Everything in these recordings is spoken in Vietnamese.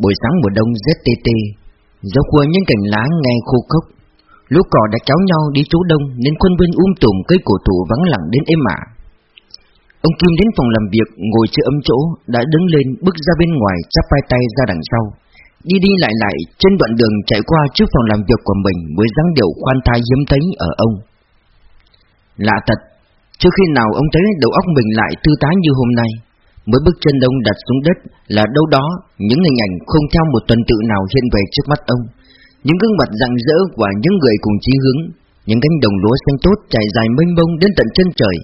Buổi sáng mùa đông rất tê tê, Gió khua những cành lá nghe khô khốc. Lũ cỏ đã kéo nhau đi trú đông Nên quân bên um tùm cây cổ thụ vắng lặng đến êm ả. Ông Kim đến phòng làm việc, ngồi chưa ấm chỗ, Đã đứng lên bước ra bên ngoài chắp hai tay ra đằng sau. Đi đi lại lại, trên đoạn đường chạy qua trước phòng làm việc của mình Với dáng điệu khoan thai hiếm thấy ở ông. Lạ thật Trước khi nào ông thấy đầu óc mình lại thư tái như hôm nay. Mới bước chân ông đặt xuống đất là đâu đó Những hình ảnh không theo một tuần tự nào hiện về trước mắt ông. Những gương mặt rạng rỡ của những người cùng chí hướng, Những cánh đồng lúa xanh tốt trải dài mênh mông đến tận chân trời,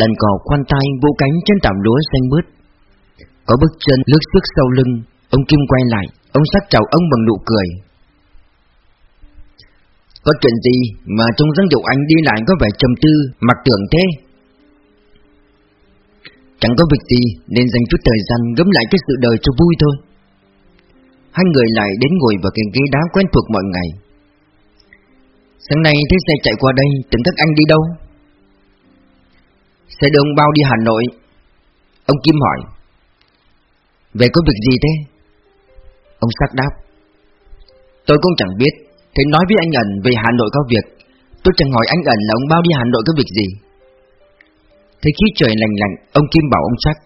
Đàn cò khoan tay vô cánh trên tạm lúa xanh mướt. Có bước chân lướt sức sau lưng, Ông Kim quay lại, Ông sắc chào ông bằng nụ cười. Có chuyện gì mà trông dáng dụ anh đi lại có vẻ trầm tư Mặc tưởng thế? Chẳng có việc gì, nên dành chút thời gian gấm lại cái sự đời cho vui thôi. Hai người lại đến ngồi vào cái ghế đá quen thuộc mọi ngày. Sáng nay thấy xe chạy qua đây tỉnh các anh đi đâu? Xe đường bao đi Hà Nội. Ông Kim hỏi. Về có việc gì thế? Ông sắc đáp. Tôi cũng chẳng biết, Thế nói với anh ẩn về Hà Nội có việc. Tôi chẳng hỏi anh ẩn là ông bao đi Hà Nội có việc gì. Thấy khí trời lành lạnh Ông Kim bảo ông sắc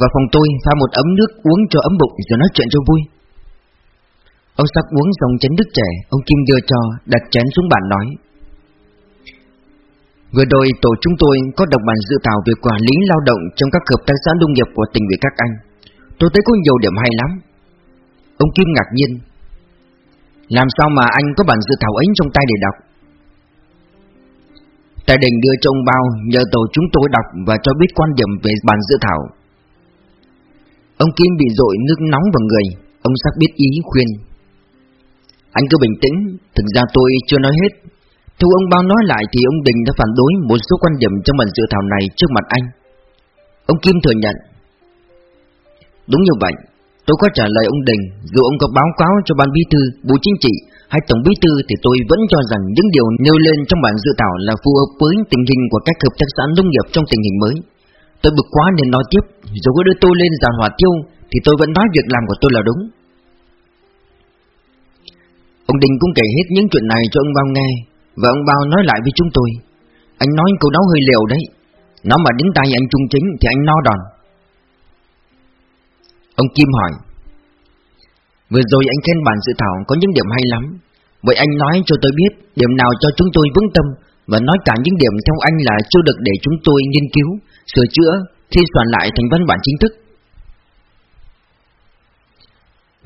Vào phòng tôi, pha một ấm nước uống cho ấm bụng Rồi nói chuyện cho vui Ông sắc uống dòng chén nước trẻ Ông Kim đưa cho, đặt chén xuống bàn nói Vừa rồi tổ chúng tôi có đọc bản dự thảo về quản lý lao động trong các hợp tác xã nông nghiệp của tỉnh ủy các anh. Tôi thấy có nhiều điểm hay lắm. Ông Kim ngạc nhiên. Làm sao mà anh có bản dự thảo ấy trong tay để đọc? Tại đình đưa cho ông Bao nhờ tổ chúng tôi đọc và cho biết quan điểm về bản dự thảo. Ông Kim bị dội nước nóng vào người, ông sắc biết ý khuyên. Anh cứ bình tĩnh, thực ra tôi chưa nói hết, Thu ông bao nói lại thì ông Đình đã phản đối một số quan điểm trong bản dự thảo này trước mặt anh. Ông Kim thừa nhận. Đúng như vậy, tôi có trả lời ông Đình, dù ông có báo cáo cho ban bí thư, bộ chính trị hay tổng bí thư thì tôi vẫn cho rằng những điều nêu lên trong bản dự thảo là phù hợp với tình hình của các hợp tác xã nông nghiệp trong tình hình mới. Tôi bực quá nên nói tiếp, dù có đưa tôi lên giàn hỏa tiêu thì tôi vẫn nói việc làm của tôi là đúng. Ông Đình cũng kể hết những chuyện này cho ông Bao nghe và ông Bao nói lại với chúng tôi Anh nói câu đó hơi liều đấy Nó mà đến tay anh Trung Chính thì anh no đòn Ông Kim hỏi Vừa rồi anh khen bản dự thảo có những điểm hay lắm. Vậy anh nói cho tôi biết, Điểm nào cho chúng tôi vững tâm Và nói cả những điểm theo anh là chưa được để chúng tôi nghiên cứu, Sửa chữa, Thi soạn lại thành văn bản chính thức.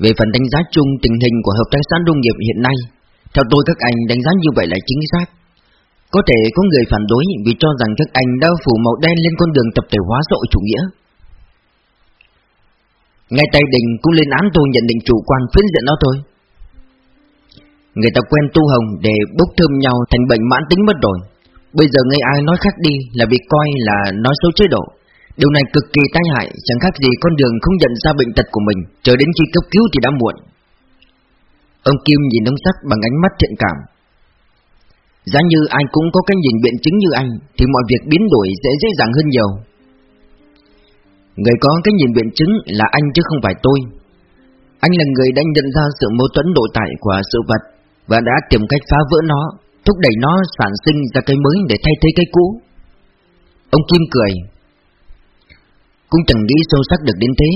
Về phần đánh giá chung tình hình của hợp tác xã nông nghiệp hiện nay, theo tôi các anh đánh giá như vậy là chính xác. Có thể có người phản đối vì cho rằng các anh đã phủ màu đen lên con đường tập thể hóa xã hội chủ nghĩa. Ngay tay đình cũng lên án tôi nhận định chủ quan phiến diện đó thôi. Người ta quen tu hồng để bốc thơm nhau thành bệnh mãn tính mất rồi. Bây giờ ngay ai nói khác đi là bị coi là nói xấu chế độ. Điều này cực kỳ tai hại, Chẳng khác gì con đường không nhận ra bệnh tật của mình, Chờ đến khi cấp cứu thì đã muộn. Ông Kim nhìn ông sắc bằng ánh mắt thiện cảm. Giá như ai cũng có cái nhìn biện chứng như anh, Thì mọi việc biến đổi sẽ dễ dàng hơn nhiều. Người có cái nhìn biện chứng là anh chứ không phải tôi Anh là người đã nhận ra sự mâu thuẫn nội tại của sự vật Và đã tìm cách phá vỡ nó, Thúc đẩy nó sản sinh ra cái mới để thay thế cái cũ Ông Kim cười Cũng chẳng nghĩ sâu sắc được đến thế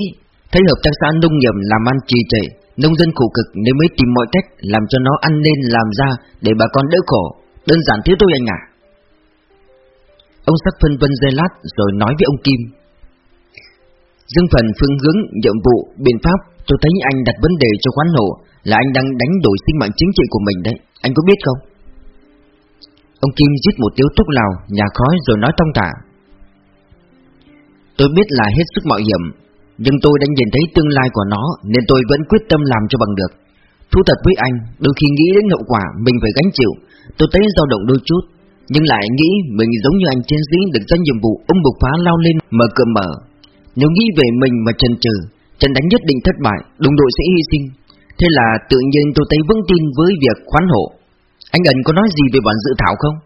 Thấy hợp tác xã nông nghiệp làm ăn trì trệ, Nông dân khổ cực nên mới tìm mọi cách làm cho nó ăn nên làm ra để bà con đỡ khổ. Đơn giản thế tôi anh à. Ông sắc phân vân dây lát rồi nói với ông Kim. Dương phần phương hướng, nhiệm vụ, biện pháp tôi thấy anh đặt vấn đề cho khoán nổ là anh đang đánh đổi sinh mạng chính trị của mình đấy. Anh có biết không? Ông Kim giết một tiếu thuốc lào, nhà khói rồi nói trong tả. Tôi biết là hết sức mạo hiểm, nhưng tôi đã nhìn thấy tương lai của nó Nên tôi vẫn quyết tâm làm cho bằng được Thú thật với anh Đôi khi nghĩ đến hậu quả mình phải gánh chịu Tôi thấy dao động đôi chút Nhưng lại nghĩ mình giống như anh chiến sĩ Được ra nhiệm vụ Ông bục phá lao lên Mở cửa mở nếu nghĩ về mình mà chần chừ Trận đánh nhất định thất bại, Đồng đội sẽ hy sinh. Thế là tự nhiên tôi thấy vững tin với việc khoán hộ. Anh ẩn có nói gì về bản dự thảo không?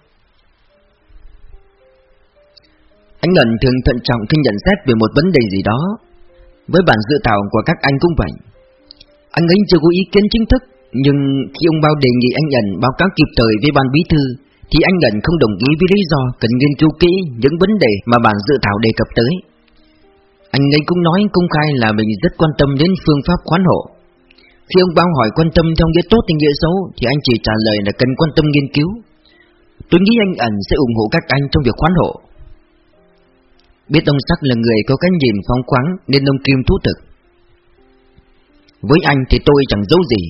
Anh ẩn thường thận trọng khi nhận xét về một vấn đề gì đó. Với bản dự thảo của các anh cũng vậy. Anh ấy chưa có ý kiến chính thức, Nhưng khi ông Bao đề nghị anh ẩn báo cáo kịp thời với ban bí thư, Thì anh ẩn không đồng ý với lý do cần nghiên cứu kỹ những vấn đề mà bản dự thảo đề cập tới. Anh ấy cũng nói công khai là mình rất quan tâm đến phương pháp khoán hộ. Khi ông Bao hỏi quan tâm theo nghĩa tốt hay nghĩa xấu, Thì anh chỉ trả lời là cần quan tâm nghiên cứu. Tôi nghĩ anh ẩn sẽ ủng hộ các anh trong việc khoán hộ. Biết ông Sắc là người có cái nhìn phóng khoáng, nên ông Kim thú thực. Với anh thì tôi chẳng giấu gì.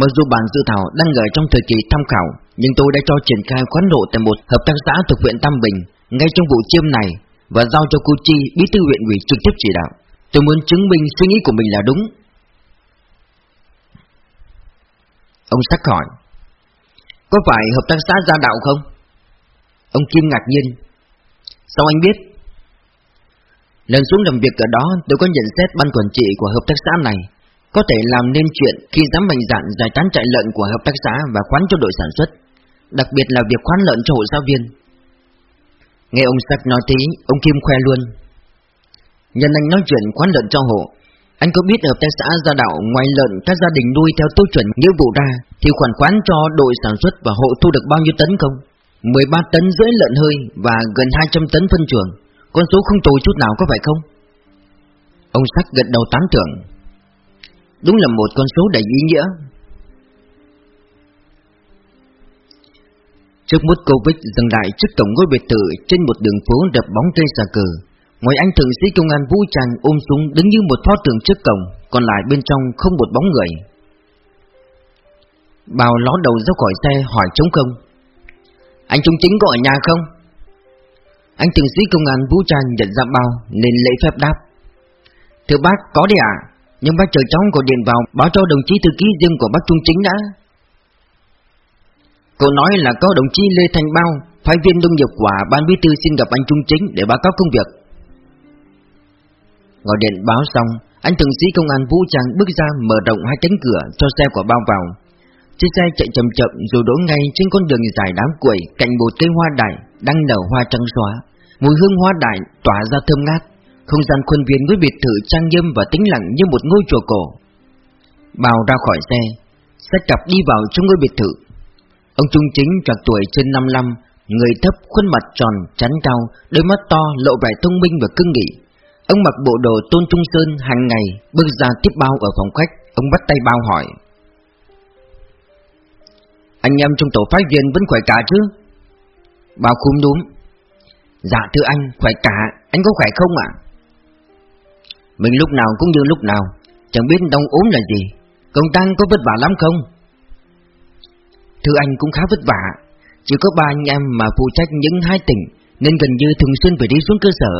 Mặc dù bản dự thảo đang ở trong thời kỳ tham khảo, Nhưng tôi đã cho triển khai khoán hộ tại một hợp tác xã thuộc huyện Tam Bình, Ngay trong vụ chiêm này. Và giao cho cô Chi, bí thư huyện ủy trực tiếp chỉ đạo Tôi muốn chứng minh suy nghĩ của mình là đúng Ông sắc hỏi Có phải hợp tác xã gia đạo không? Ông Kim ngạc nhiên Sao anh biết? Lần xuống làm việc ở đó tôi có nhận xét ban quản trị của hợp tác xã này có thể làm nên chuyện khi dám mạnh dạn giải tán trại lợn của hợp tác xã và khoán cho đội sản xuất, đặc biệt là việc khoán lợn cho hộ giáo viên. Nghe ông sắt nói tí, ông Kim khoe luôn. Nhân anh nói chuyện khoán lợn cho hộ, anh có biết hợp tác xã gia đạo ngoài lợn các gia đình nuôi theo tiêu chuẩn nghĩa vụ ra thì khoản khoán cho đội sản xuất và hộ thu được bao nhiêu tấn không? 13 tấn rưỡi lợn hơi và gần 200 tấn phân chuồng, Con số không tồi chút nào có phải không? Ông sắt gật đầu tán thưởng. Đúng là một con số đầy ý nghĩa Trước mút Covid dừng lại trước cổng ngôi biệt thự trên một đường phố đập bóng cây xà cờ. Ngoài anh thượng sĩ công an vũ trang ôm súng đứng như một pho tượng trước cổng, còn lại bên trong không một bóng người. Bào ló đầu ra khỏi xe hỏi trống không. Anh Trung Chính có ở nhà không? Anh thượng sĩ công an vũ trang nhận ra bao nên lễ phép đáp. Thưa bác, có đi ạ. À? Nhưng bác chờ cháu gọi điện vào Báo cho đồng chí thư ký riêng của bác Trung Chính đã Cậu nói là có đồng chí Lê Thành Bao Phái viên nông nghiệp quả ban bí thư xin gặp anh Trung Chính Để báo cáo công việc Gọi điện báo xong Anh thượng sĩ công an vũ trang bước ra Mở rộng hai cánh cửa cho xe của Bao vào Chiếc xe chạy chậm chậm Rồi đổ ngay trên con đường dài đám quẩy Cạnh một cây hoa đại Đang nở hoa trắng xóa Mùi hương hoa đại tỏa ra thơm ngát không gian khuôn viên với biệt thự trang nghiêm và tĩnh lặng như một ngôi chùa cổ. bao ra khỏi xe, xe cặp đi vào trong ngôi biệt thự. Ông Trung Chính trạc tuổi trên 55, người thấp, khuôn mặt tròn, chắn cao, đôi mắt to, lộ vẻ thông minh và cưng nghị. Ông mặc bộ đồ tôn trung sơn hàng ngày, bước ra tiếp bao ở phòng khách, ông bắt tay bao hỏi. Anh em trong tổ phái viên vẫn khỏe cả chứ? Bao khúm đúng. Dạ thưa anh, khỏe cả, anh có khỏe không ạ? Mình lúc nào cũng như lúc nào Chẳng biết đông ốm là gì Công tăng có vất vả lắm không Thưa anh cũng khá vất vả. Chỉ có ba anh em mà phụ trách những hai tỉnh, Nên gần như thường xuyên phải đi xuống cơ sở.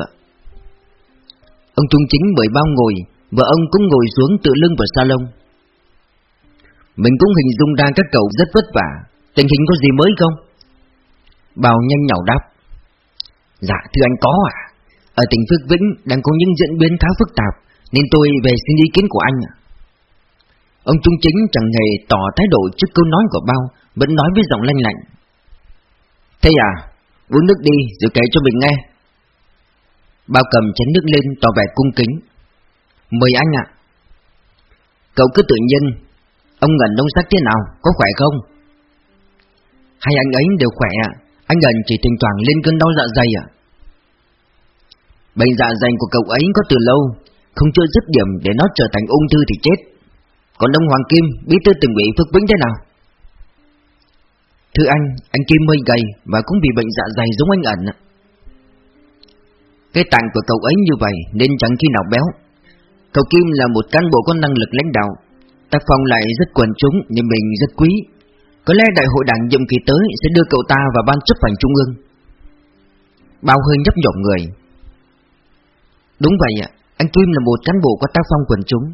Ông Trung Chính mời bao ngồi, vợ ông cũng ngồi xuống tự lưng vào salon. Mình cũng hình dung ra các cậu rất vất vả. Tình hình có gì mới không? Bào nhanh nhỏ đáp. Dạ thưa anh có à ở tỉnh Phước Vĩnh đang có những diễn biến khá phức tạp, Nên tôi về xin ý kiến của anh Ông Trung Chính chẳng hề tỏ thái độ trước câu nói của Bao Vẫn nói với giọng lanh lạnh. Thế à, uống nước đi rồi kể cho mình nghe. Bao cầm chén nước lên tỏ vẻ cung kính. Mời anh ạ. Cậu cứ tự nhiên Ông Ngân đông sắc thế nào, có khỏe không? Hai anh ấy đều khỏe ạ Anh Ngân chỉ thỉnh thoảng lên cơn đau dạ dày ạ. Bệnh dạ dày của cậu ấy có từ lâu Không chưa dứt điểm để nó trở thành ung thư thì chết. Còn ông Hoàng Kim Bí thư tỉnh ủy Phước Vĩnh thế nào? Thưa anh Anh Kim hơi gầy Và cũng bị bệnh dạ dày giống anh ẩn Cái tạng của cậu ấy như vậy Nên chẳng khi nào béo. Cậu Kim là một cán bộ có năng lực lãnh đạo Tác phong lại rất quần chúng Nhưng mình rất quý. Có lẽ đại hội đảng nhiệm kỳ tới Sẽ đưa cậu ta vào ban chấp hành trung ương. Bao hơi nhấp nhộm người. Đúng vậy ạ, anh Kim là một cán bộ có tác phong quần chúng,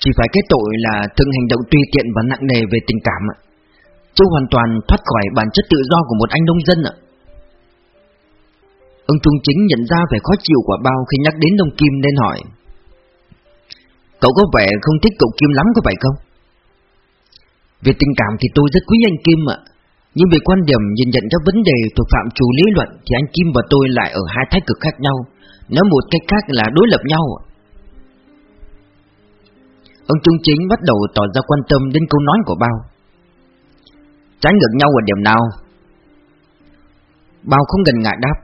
chỉ phải cái tội là thường hành động tùy tiện và nặng nề về tình cảm ạ. Chứ hoàn toàn thoát khỏi bản chất tự do của một anh nông dân ạ. Ông Trung Chính nhận ra vẻ khó chịu của bao khi nhắc đến ông Kim nên hỏi. Cậu có vẻ không thích cậu Kim lắm có phải không? Về tình cảm thì tôi rất quý anh Kim ạ. Nhưng về quan điểm nhìn nhận các vấn đề thuộc phạm chủ lý luận thì anh Kim và tôi lại ở hai thái cực khác nhau. Nói một cách khác là đối lập nhau Ông Trung Chính bắt đầu tỏ ra quan tâm đến câu nói của Bao. Trái ngược nhau ở điểm nào? Bao không gần ngại đáp.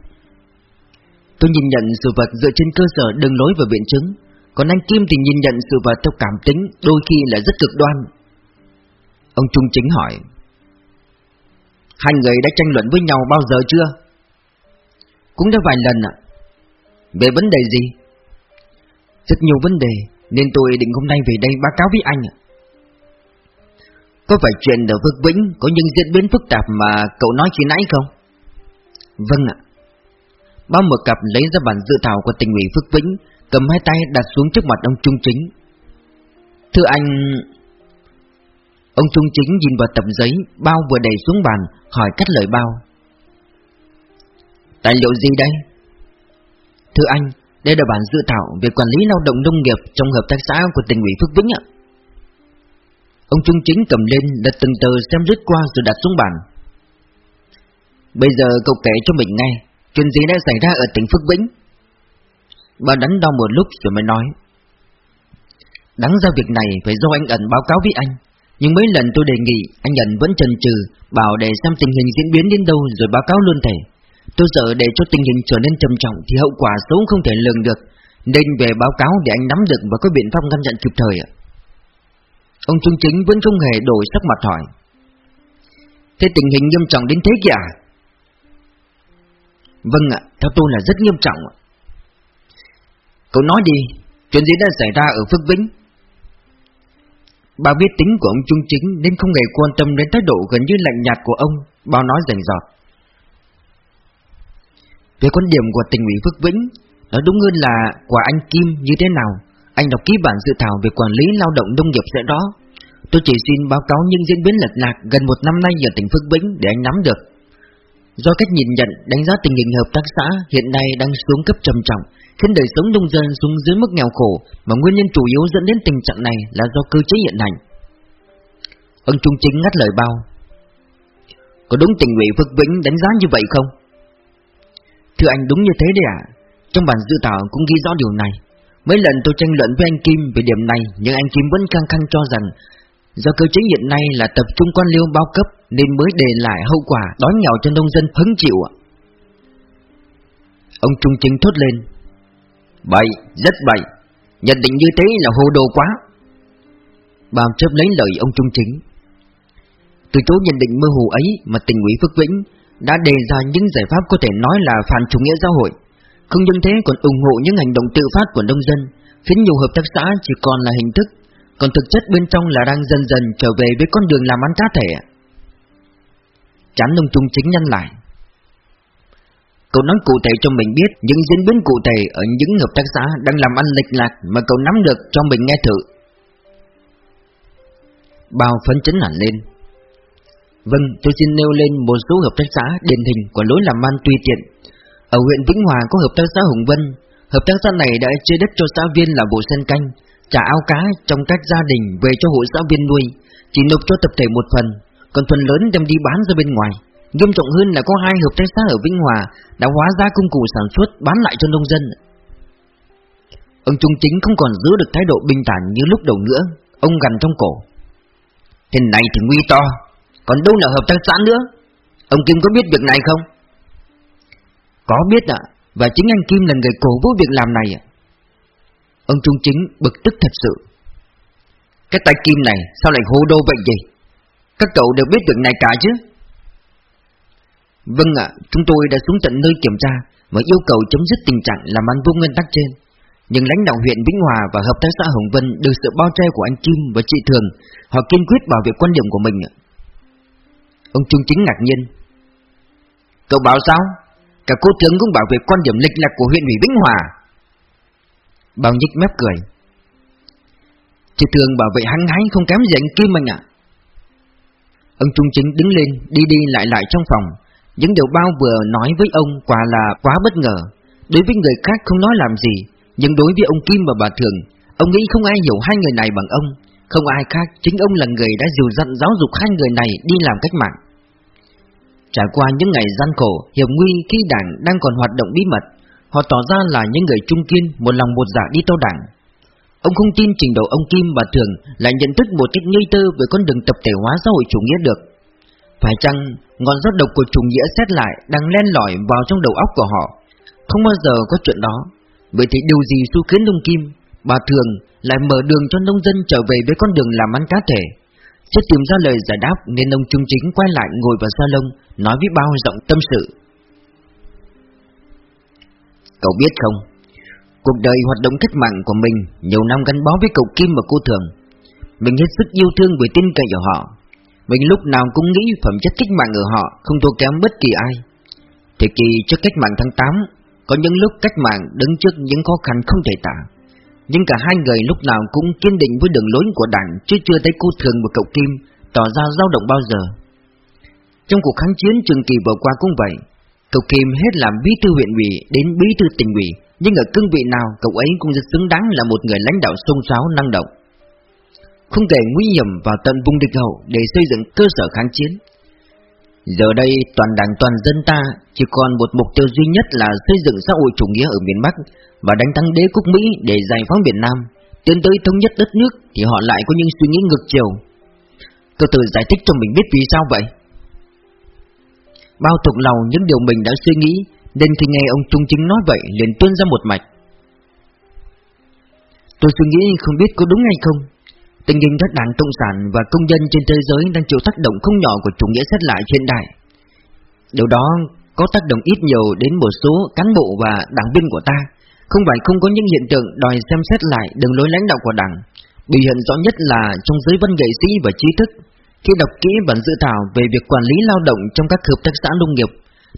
Tôi nhìn nhận sự vật dựa trên cơ sở đường lối và biện chứng. Còn anh Kim thì nhìn nhận sự vật theo cảm tính, Đôi khi là rất cực đoan. Ông Trung Chính hỏi. Hai người đã tranh luận với nhau bao giờ chưa? Cũng đã vài lần ạ. Về vấn đề gì? Rất nhiều vấn đề. Nên tôi định hôm nay về đây báo cáo với anh Có phải chuyện ở Phước Vĩnh Có những diễn biến phức tạp mà cậu nói khi nãy không? Vâng ạ Bao một cặp lấy ra bản dự thảo của tình ủy Phước Vĩnh, Cầm hai tay đặt xuống trước mặt ông Trung Chính Thưa anh, Ông Trung Chính nhìn vào tập giấy, Bao vừa đẩy xuống bàn, Hỏi cắt lời bao Tài liệu gì đây? Thưa anh đây là bản dự thảo về quản lý lao động nông nghiệp Trong hợp tác xã của tỉnh ủy Phước Vĩnh ạ. Ông Trung Chính cầm lên đặt từng tờ xem lướt qua rồi đặt xuống bàn. Bây giờ cậu kể cho mình nghe, Chuyện gì đã xảy ra ở tỉnh Phước Vĩnh? Bà đánh đau một lúc rồi mới nói. Đáng ra việc này phải do anh ẩn báo cáo với anh, Nhưng mấy lần tôi đề nghị, Anh ẩn vẫn chần chừ, Bảo để xem tình hình diễn biến đến đâu rồi báo cáo luôn thể Tôi sợ để cho tình hình trở nên trầm trọng Thì hậu quả xấu không thể lường được Nên về báo cáo để anh nắm được Và có biện pháp ngăn chặn kịp thời ạ Ông Trung Chính vẫn không hề đổi sắc mặt hỏi Thế tình hình nghiêm trọng đến thế kìa à? Vâng ạ, theo tôi là rất nghiêm trọng ạ. Cậu nói đi, chuyện gì đã xảy ra ở Phước Vĩnh? Bà biết tính của ông Trung Chính nên không hề quan tâm đến thái độ gần như lạnh nhạt của ông, bao nói rành rọt. Về quan điểm của tỉnh ủy Phước Vĩnh, nói đúng hơn là của anh Kim như thế nào, anh đọc ký bản dự thảo về quản lý lao động nông nghiệp sẽ đó. Tôi chỉ xin báo cáo những diễn biến lật lạc gần một năm nay ở tỉnh Phước Vĩnh để anh nắm được. Do cách nhìn nhận, đánh giá tình hình hợp tác xã hiện nay đang xuống cấp trầm trọng, khiến đời sống nông dân xuống dưới mức nghèo khổ, mà nguyên nhân chủ yếu dẫn đến tình trạng này là do cơ chế hiện hành. Ông Trung Chính ngắt lời bao. Có đúng tình ủy Phước Vĩnh đánh giá như vậy không? Thưa anh đúng như thế đấy ạ. Trong bản dự thảo cũng ghi rõ điều này. Mấy lần tôi tranh luận với anh Kim về điểm này, nhưng anh Kim vẫn căng khăng cho rằng Do cơ chế hiện nay là tập trung quan liêu bao cấp Nên mới để lại hậu quả đói nghèo cho nông dân hứng chịu ạ. Ông Trung Chính thốt lên. Bậy, rất bậy. Nhận định như thế là hồ đồ quá. Bào chấp lấy lời ông Trung Chính. Từ chỗ nhận định mơ hồ ấy mà tỉnh ủy Phước Vĩnh đã đề ra những giải pháp có thể nói là phản chủ nghĩa xã hội Không những thế, còn ủng hộ những hành động tự phát của nông dân Khiến nhiều hợp tác xã chỉ còn là hình thức, còn thực chất bên trong là đang dần dần trở về với con đường làm ăn cá thể Chán nông trung chính nhân lại Cậu nói cụ thể cho mình biết những diễn biến cụ thể ở những hợp tác xã đang làm ăn lệch lạc mà cậu nắm được cho mình nghe thử. Bao phấn chấn hẳn lên. Vâng, tôi xin nêu lên một số hợp tác xã điển hình của lối làm ăn tùy tiện. Ở huyện Vĩnh Hòa có hợp tác xã Hùng Vân, hợp tác xã này đã chia đất cho xã viên làm bộ sen canh, trả ao cá trong các gia đình về cho hội xã viên nuôi, chỉ nộp cho tập thể một phần, còn phần lớn đem đi bán ra bên ngoài. Nghiêm trọng hơn là có hai hợp tác xã ở Vĩnh Hòa đã hóa ra công cụ sản xuất bán lại cho nông dân. Ông Trung Chính không còn giữ được thái độ bình thản như lúc đầu nữa, ông gằn trong cổ. Thế này thì nguy to, còn đâu là hợp tác xã nữa? Ông Kim có biết việc này không? Có biết ạ, và chính anh Kim là người cổ vũ việc làm này ạ. Ông Trung Chính bực tức thật sự Cái tay kim này sao lại hô đô vậy gì Các cậu đều biết việc này cả chứ Vâng ạ Chúng tôi đã xuống tận nơi kiểm tra Và yêu cầu chấm dứt tình trạng làm ăn vô nguyên tắc trên Nhưng lãnh đạo huyện Vĩnh Hòa Và hợp tác xã Hồng Vân Được sự bao che của anh Kim và chị Thường Họ kiên quyết bảo vệ quan điểm của mình Ông Trung Chính ngạc nhiên. Cậu bảo sao? Cả cô tướng cũng bảo vệ quan điểm lịch lạc của huyện ủy Vĩnh Hòa. Bao nhích mép cười. Chị thường bảo vệ hăng hái không kém gì anh Kim anh ạ. Ông Trung Chính đứng lên, Đi đi lại lại trong phòng. Những điều bao vừa nói với ông Quả là quá bất ngờ. Đối với người khác không nói làm gì, Nhưng đối với ông Kim và bà Thường, Ông nghĩ không ai hiểu hai người này bằng ông. Không ai khác Chính ông là người đã dìu dặn giáo dục hai người này đi làm cách mạng Trải qua những ngày gian khổ Hiểm nguy khi đảng đang còn hoạt động bí mật Họ tỏ ra là những người trung kiên Một lòng một dạ đi theo đảng Ông không tin trình độ ông Kim và Thường lại nhận thức một cách ngây tơ về con đường tập thể hóa xã hội chủ nghĩa được. Phải chăng ngọn gió độc của chủ nghĩa xét lại đang len lỏi vào trong đầu óc của họ? Không bao giờ có chuyện đó. Vậy thì điều gì xu khiến ông Kim, bà Thường lại mở đường cho nông dân trở về với con đường làm ăn cá thể? Chưa tìm ra lời giải đáp nên ông Trung Chính quay lại ngồi vào salon nói với bao giọng tâm sự. Cậu biết không, cuộc đời hoạt động cách mạng của mình nhiều năm gắn bó với cậu Kim và cô Thường. Mình hết sức yêu thương và tin cậy của họ. Mình lúc nào cũng nghĩ phẩm chất cách mạng ở họ không thua kém bất kỳ ai. Thời kỳ trước cách mạng tháng 8, có những lúc cách mạng đứng trước những khó khăn không thể tả. Nhưng cả hai người lúc nào cũng kiên định với đường lối của đảng chứ chưa thấy cô Thường và cậu Kim tỏ ra dao động bao giờ. Trong cuộc kháng chiến trường kỳ vừa qua cũng vậy, cậu Kim hết làm bí thư huyện ủy đến bí thư tỉnh ủy, nhưng ở cương vị nào cậu ấy cũng rất xứng đáng là một người lãnh đạo sông sáo năng động. Không kể nguy hiểm vào tận vùng địch hậu để xây dựng cơ sở kháng chiến. Giờ đây toàn đảng toàn dân ta chỉ còn một mục tiêu duy nhất là xây dựng xã hội chủ nghĩa ở miền Bắc và đánh thắng đế quốc Mỹ để giải phóng miền Nam, tiến tới thống nhất đất nước thì họ lại có những suy nghĩ ngược chiều. tôi tự giải thích cho mình biết vì sao vậy. Bao thuộc lòng những điều mình đã suy nghĩ Nên khi nghe ông Trung Chính nói vậy liền tuôn ra một mạch Tôi suy nghĩ không biết có đúng hay không Tình hình các đảng Cộng sản và công dân trên thế giới đang chịu tác động không nhỏ của chủ nghĩa xét lại hiện đại Điều đó có tác động ít nhiều đến một số cán bộ và đảng viên của ta Không phải không có những hiện tượng đòi xem xét lại đường lối lãnh đạo của đảng Biểu hiện rõ nhất là trong giới văn nghệ sĩ và trí thức khi đọc kỹ bản dự thảo về việc quản lý lao động trong các hợp tác xã nông nghiệp,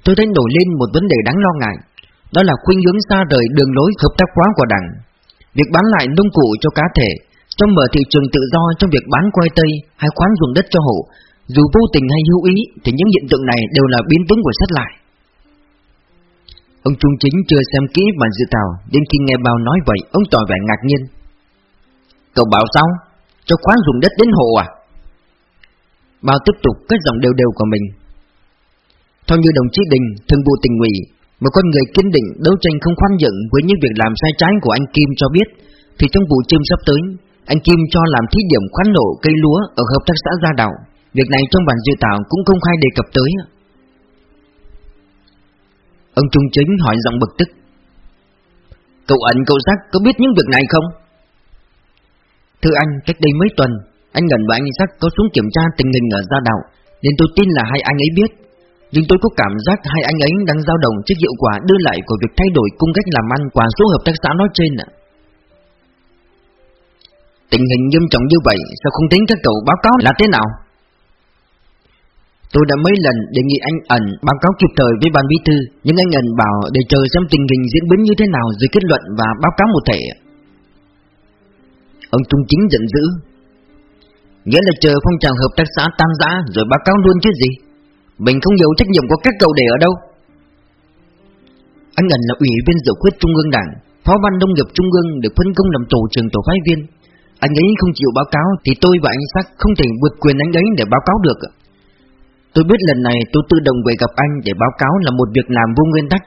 tôi thấy nổi lên một vấn đề đáng lo ngại. Đó là khuynh hướng xa rời đường lối hợp tác quá của đảng. Việc bán lại nông cụ cho cá thể, trong mở thị trường tự do trong việc bán quay tây hay khoán ruộng đất cho hộ, dù vô tình hay hữu ý thì những hiện tượng này đều là biến tướng của sách lại. Ông Trung Chính chưa xem kỹ bản dự thảo, đến khi nghe bao nói vậy, ông tỏ vẻ ngạc nhiên. Cậu bảo sao? Cho khoán dùng đất đến hộ à? Bao tiếp tục cất giọng đều đều của mình Theo như đồng chí Đình, thường vụ tình ủy Một con người kiên định đấu tranh không khoan nhượng Với những việc làm sai trái của anh Kim cho biết Thì trong vụ chim sắp tới anh Kim cho làm thí điểm khoán nổ cây lúa Ở hợp tác xã Gia Đạo. Việc này trong bản dự thảo cũng công khai đề cập tới. Ông Trung Chính hỏi giọng bực tức. Cậu ẩn cậu giác có biết những việc này không? Thưa anh, cách đây mấy tuần anh gần và anh Giác có xuống kiểm tra tình hình ở gia đạo Nên tôi tin là hai anh ấy biết. Nhưng tôi có cảm giác hai anh ấy đang dao động trước hiệu quả đưa lại của việc thay đổi cung cách làm ăn của số hợp tác xã nói trên ạ. Tình hình nghiêm trọng như vậy, Sao không tính các cậu báo cáo là thế nào? Tôi đã mấy lần đề nghị anh ẩn báo cáo kịp thời với ban bí thư, Nhưng anh ẩn bảo để chờ xem tình hình diễn biến như thế nào Rồi kết luận và báo cáo một thể. Ông Trung Chính giận dữ. Nghĩa là chờ phong trào hợp tác xã tan rã rồi báo cáo luôn chứ gì? Mình không hiểu trách nhiệm của các cậu để ở đâu. Anh ẩn là ủy viên dự khuyết Trung ương Đảng, Phó ban nông nghiệp Trung ương được phân công làm tổ trưởng tổ phái viên. Anh ấy không chịu báo cáo thì tôi và anh Sắc không thể vượt quyền anh ấy để báo cáo được. Tôi biết lần này tôi tự động về gặp anh để báo cáo là một việc làm vô nguyên tắc.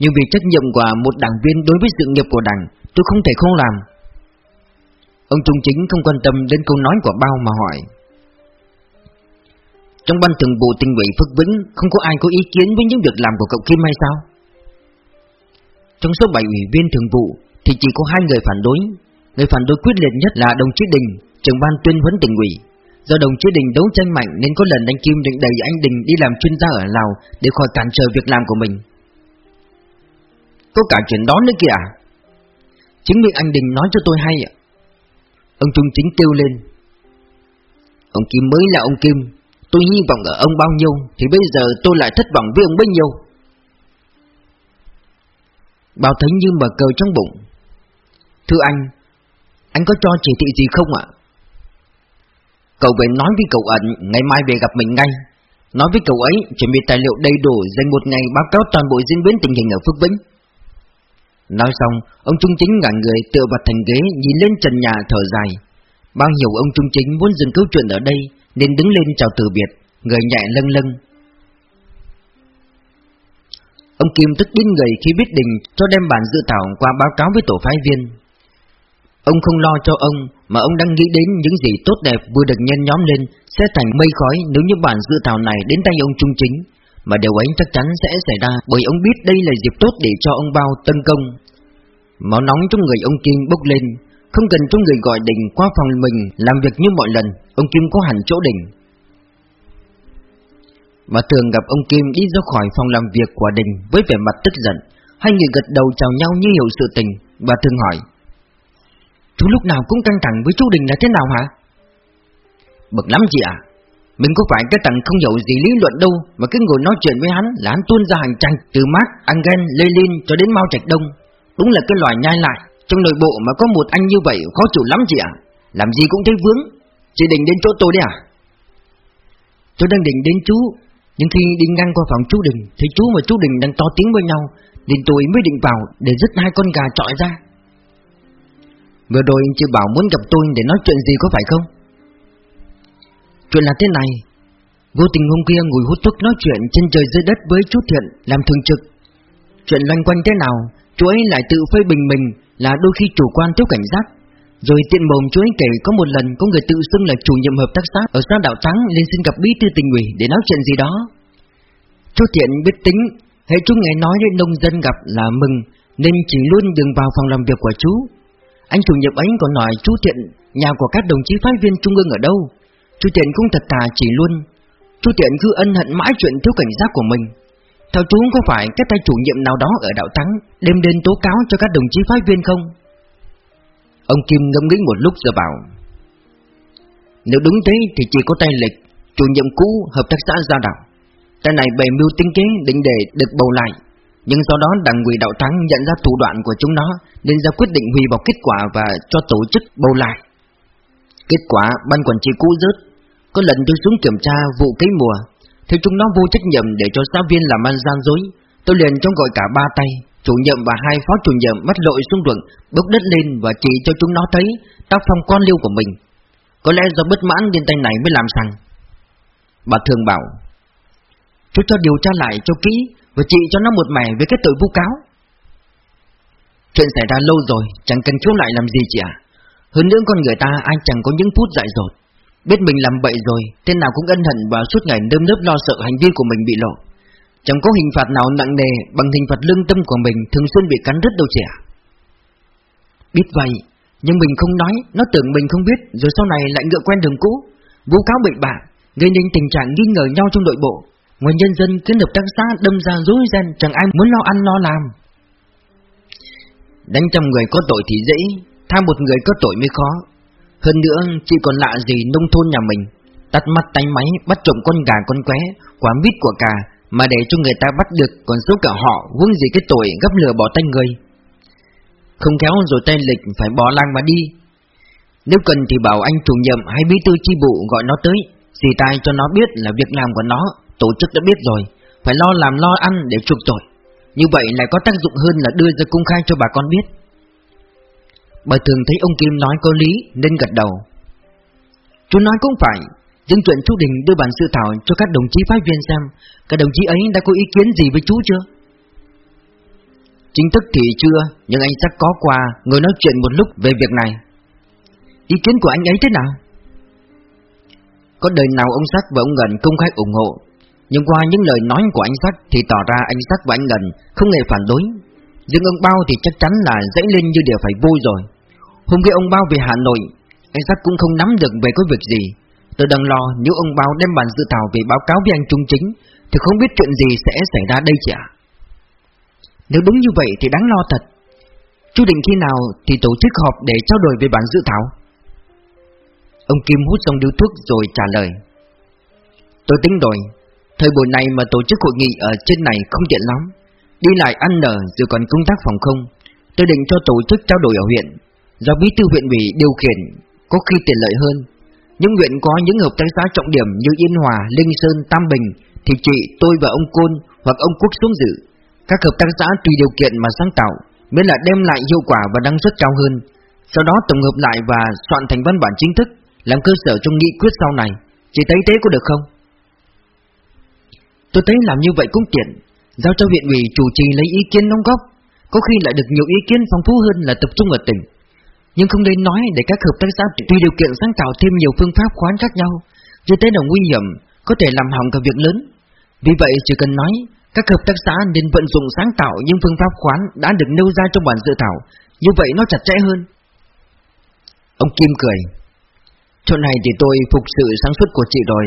Nhưng vì trách nhiệm của một đảng viên đối với sự nghiệp của đảng, Tôi không thể không làm. Ông Trung Chính không quan tâm đến câu nói của bao mà hỏi. Trong ban thường vụ tình ủy Phước Vĩnh, Không có ai có ý kiến với những việc làm của cậu Kim hay sao? Trong số bảy ủy viên thường vụ Thì chỉ có hai người phản đối. Người phản đối quyết liệt nhất là đồng chí Đình, Trưởng ban tuyên huấn tỉnh ủy. Do đồng chí Đình đấu tranh mạnh Nên có lần anh Kim định đẩy anh Đình đi làm chuyên gia ở Lào Để khỏi cản trở việc làm của mình. Có cả chuyện đó nữa kìa. Chính miệng anh Đình nói cho tôi hay ạ. Ông Trung Chính kêu lên. Ông Kim mới là ông Kim, Tôi hy vọng ở ông bao nhiêu Thì bây giờ tôi lại thất vọng với ông bấy nhiêu. Bảo thấy như mở cờ trong bụng. Thưa anh anh có cho chỉ thị gì không ạ Cậu về nói với cậu ẩn Ngày mai về gặp mình ngay Nói với cậu ấy chuẩn bị tài liệu đầy đủ Dành một ngày báo cáo toàn bộ diễn biến tình hình ở Phước Vĩnh Nói xong, ông Trung Chính ngả người tựa vào thành ghế nhìn lên trần nhà thở dài. Bao hiểu ông Trung Chính muốn dừng câu chuyện ở đây nên đứng lên chào từ biệt, người nhẹ lâng lâng. Ông Kim tức đến người khi biết Đình cho đem bản dự thảo qua báo cáo với tổ phái viên. Ông không lo cho ông, Mà ông đang nghĩ đến những gì tốt đẹp vừa được nhen nhóm lên Sẽ thành mây khói nếu như bản dự thảo này đến tay ông Trung Chính. Mà điều ấy chắc chắn sẽ xảy ra Bởi ông biết đây là dịp tốt để cho ông Bao tấn công. Máu nóng trong người ông Kim bốc lên, Không cần cho người gọi đình qua phòng mình Làm việc như mọi lần, Ông Kim có hẳn chỗ đình. Bà thường gặp ông Kim đi ra khỏi phòng làm việc của đình Với vẻ mặt tức giận, Hai người gật đầu chào nhau như hiểu sự tình, Bà thường hỏi Chú lúc nào cũng căng thẳng với chú Đình là thế nào hả? Bực lắm chị ạ. Mình có phải cái thằng không hiểu gì lý luận đâu Mà cứ ngồi nói chuyện với hắn là hắn tuôn ra hàng trang Từ Mark, Engel, Lenin cho đến Mao Trạch Đông. Đúng là cái loài nhai lại. Trong nội bộ mà có một anh như vậy khó chịu lắm chị ạ. Làm gì cũng thấy vướng. Chị Đình đến chỗ tôi đấy à? Tôi đang định đến chú Nhưng khi đi ngang qua phòng chú Đình Thì chú và chú Đình đang to tiếng với nhau Nên tôi mới định vào để dứt hai con gà trọi ra. Vừa rồi chị bảo muốn gặp tôi để nói chuyện gì có phải không? Chuyện là thế này. Vô tình hôm kia ngồi hút thuốc nói chuyện trên trời dưới đất với chú Thiện làm thường trực. Chuyện loanh quanh thế nào, Chú ấy lại tự phê bình mình là đôi khi chủ quan thiếu cảnh giác. Rồi tiện mồm chú ấy kể có một lần có người tự xưng là chủ nhiệm hợp tác xã ở xã Đạo Thắng lên xin gặp bí thư tình ủy để nói chuyện gì đó. Chú Thiện biết tính Hãy chú nghe nói đến nông dân gặp là mừng Nên chỉ luôn đừng vào phòng làm việc của chú anh chủ nhiệm ấy còn nói chú Thiện, Nhà của các đồng chí phái viên trung ương ở đâu? Chú Thiện cũng thật thà chỉ luôn. Chú Thiện cứ ân hận mãi chuyện thiếu cảnh giác của mình. Theo chú có phải cái tay chủ nhiệm nào đó ở đạo thắng Đêm đêm tố cáo cho các đồng chí phái viên không? Ông Kim ngâm nghĩ một lúc rồi bảo, Nếu đúng thế thì chỉ có tay lịch, Chủ nhiệm cũ hợp tác xã gia đạo Tay này bày mưu tính kế định để được bầu lại nhưng sau đó đảng ủy đạo thắng nhận ra thủ đoạn của chúng nó, Nên ra quyết định hủy bỏ kết quả và cho tổ chức bầu lại. Kết quả, ban quản trị cũ rớt. Có lần tôi xuống kiểm tra vụ cấy mùa thì chúng nó vô trách nhiệm để cho giáo viên làm ăn gian dối. Tôi liền trong gọi cả ba tay, Chủ nhiệm và hai phó chủ nhiệm bắt lội xuống ruộng, Bốc đất lên và chỉ cho chúng nó thấy Tác phong quan liêu của mình. Có lẽ do bất mãn nên tay này mới làm rằng Bà thường bảo, Chúng cho điều tra lại cho kỹ và chị cho nó một mẻ với cái tội vu cáo. Chuyện xảy ra lâu rồi, Chẳng cần khiếu lại làm gì chị ạ. Hơn nữa con người ta ai chẳng có những phút dại dột. Biết mình làm bậy rồi Tên nào cũng ân hận và suốt ngày đơm nớp lo sợ hành vi của mình bị lộ. Chẳng có hình phạt nào nặng nề Bằng hình phạt lương tâm của mình Thường xuyên bị cắn rứt đâu chị ạ. Biết vậy, Nhưng mình không nói, Nó tưởng mình không biết, Rồi sau này lại ngựa quen đường cũ, Vu cáo bậy bạ, Gây nên tình trạng nghi ngờ nhau trong nội bộ. Ngoài nhân dân kiến hợp tác xã đâm ra dối ren, Chẳng ai muốn lo ăn lo làm. Đánh trăm người có tội thì dễ Tha một người có tội mới khó. Hơn nữa, chỉ còn lạ gì nông thôn nhà mình. Tắt mắt tay máy, bắt trộm con gà, con qué Quả mít của cà, Mà để cho người ta bắt được, Còn số cả họ Huống gì cái tội gấp lửa bỏ tay người. Không kéo rồi tay lịch Phải bỏ lang mà đi. Nếu cần thì bảo anh chủ nhiệm hay bí thư chi bộ gọi nó tới, Xì tai cho nó biết là việc làm của nó. Tổ chức đã biết rồi, Phải lo làm lo ăn để chuộc tội. Như vậy lại có tác dụng hơn là đưa ra công khai cho bà con biết. Bà thường thấy ông Kim nói có lý Nên gật đầu. Chú nói cũng phải, Nhưng chuyện chú Đình đưa bản sự thảo cho các đồng chí phái viên xem, Các đồng chí ấy đã có ý kiến gì với chú chưa? Chính thức thì chưa, Nhưng anh chắc có qua Ngồi nói chuyện một lúc về việc này. Ý kiến của anh ấy thế nào? Có đời nào ông Sắc và ông Ngân công khai ủng hộ nhưng qua những lời nói của anh Sắc thì tỏ ra anh Sắc và anh Ngân không hề phản đối. Dương ông Bao thì chắc chắn là dãy lên như đều phải vui rồi. Hôm kia ông Bao về Hà Nội, Anh Sắc cũng không nắm được về có việc gì. Tôi đang lo nếu ông Bao đem bản dự thảo về báo cáo với anh Trung Chính Thì không biết chuyện gì sẽ xảy ra đây chị ạ Nếu đúng như vậy thì đáng lo thật. Chú định khi nào thì tổ chức họp để trao đổi về bản dự thảo? Ông Kim hút xong điếu thuốc rồi trả lời. Tôi tính rồi. Thời buổi này mà tổ chức hội nghị ở trên này không tiện lắm. Đi lại ăn nở rồi còn công tác phòng không. Tôi định cho tổ chức trao đổi ở huyện. Do bí thư huyện ủy điều khiển Có khi tiện lợi hơn. Những huyện có những hợp tác xã trọng điểm như Yên Hòa, Linh Sơn, Tam Bình Thì chị, tôi và ông Côn hoặc ông Quốc xuống dự. Các hợp tác xã tùy điều kiện mà sáng tạo Mới là đem lại hiệu quả và năng suất cao hơn. Sau đó tổng hợp lại và soạn thành văn bản chính thức Làm cơ sở cho nghị quyết sau này. Chị thấy thế có được không? Tôi thấy làm như vậy cũng tiện. Giao cho huyện ủy chủ trì lấy ý kiến đóng góp. Có khi lại được nhiều ý kiến phong phú hơn là tập trung ở tỉnh. Nhưng không nên nói để các hợp tác xã tùy điều kiện sáng tạo thêm nhiều phương pháp khoán khác nhau Như thế là nguy hiểm, có thể làm hỏng cả việc lớn. Vì vậy chỉ cần nói các hợp tác xã nên vận dụng sáng tạo những phương pháp khoán đã được nêu ra trong bản dự thảo Như vậy nó chặt chẽ hơn. Ông Kim cười. Chỗ này thì tôi phục sự sáng suốt của chị rồi.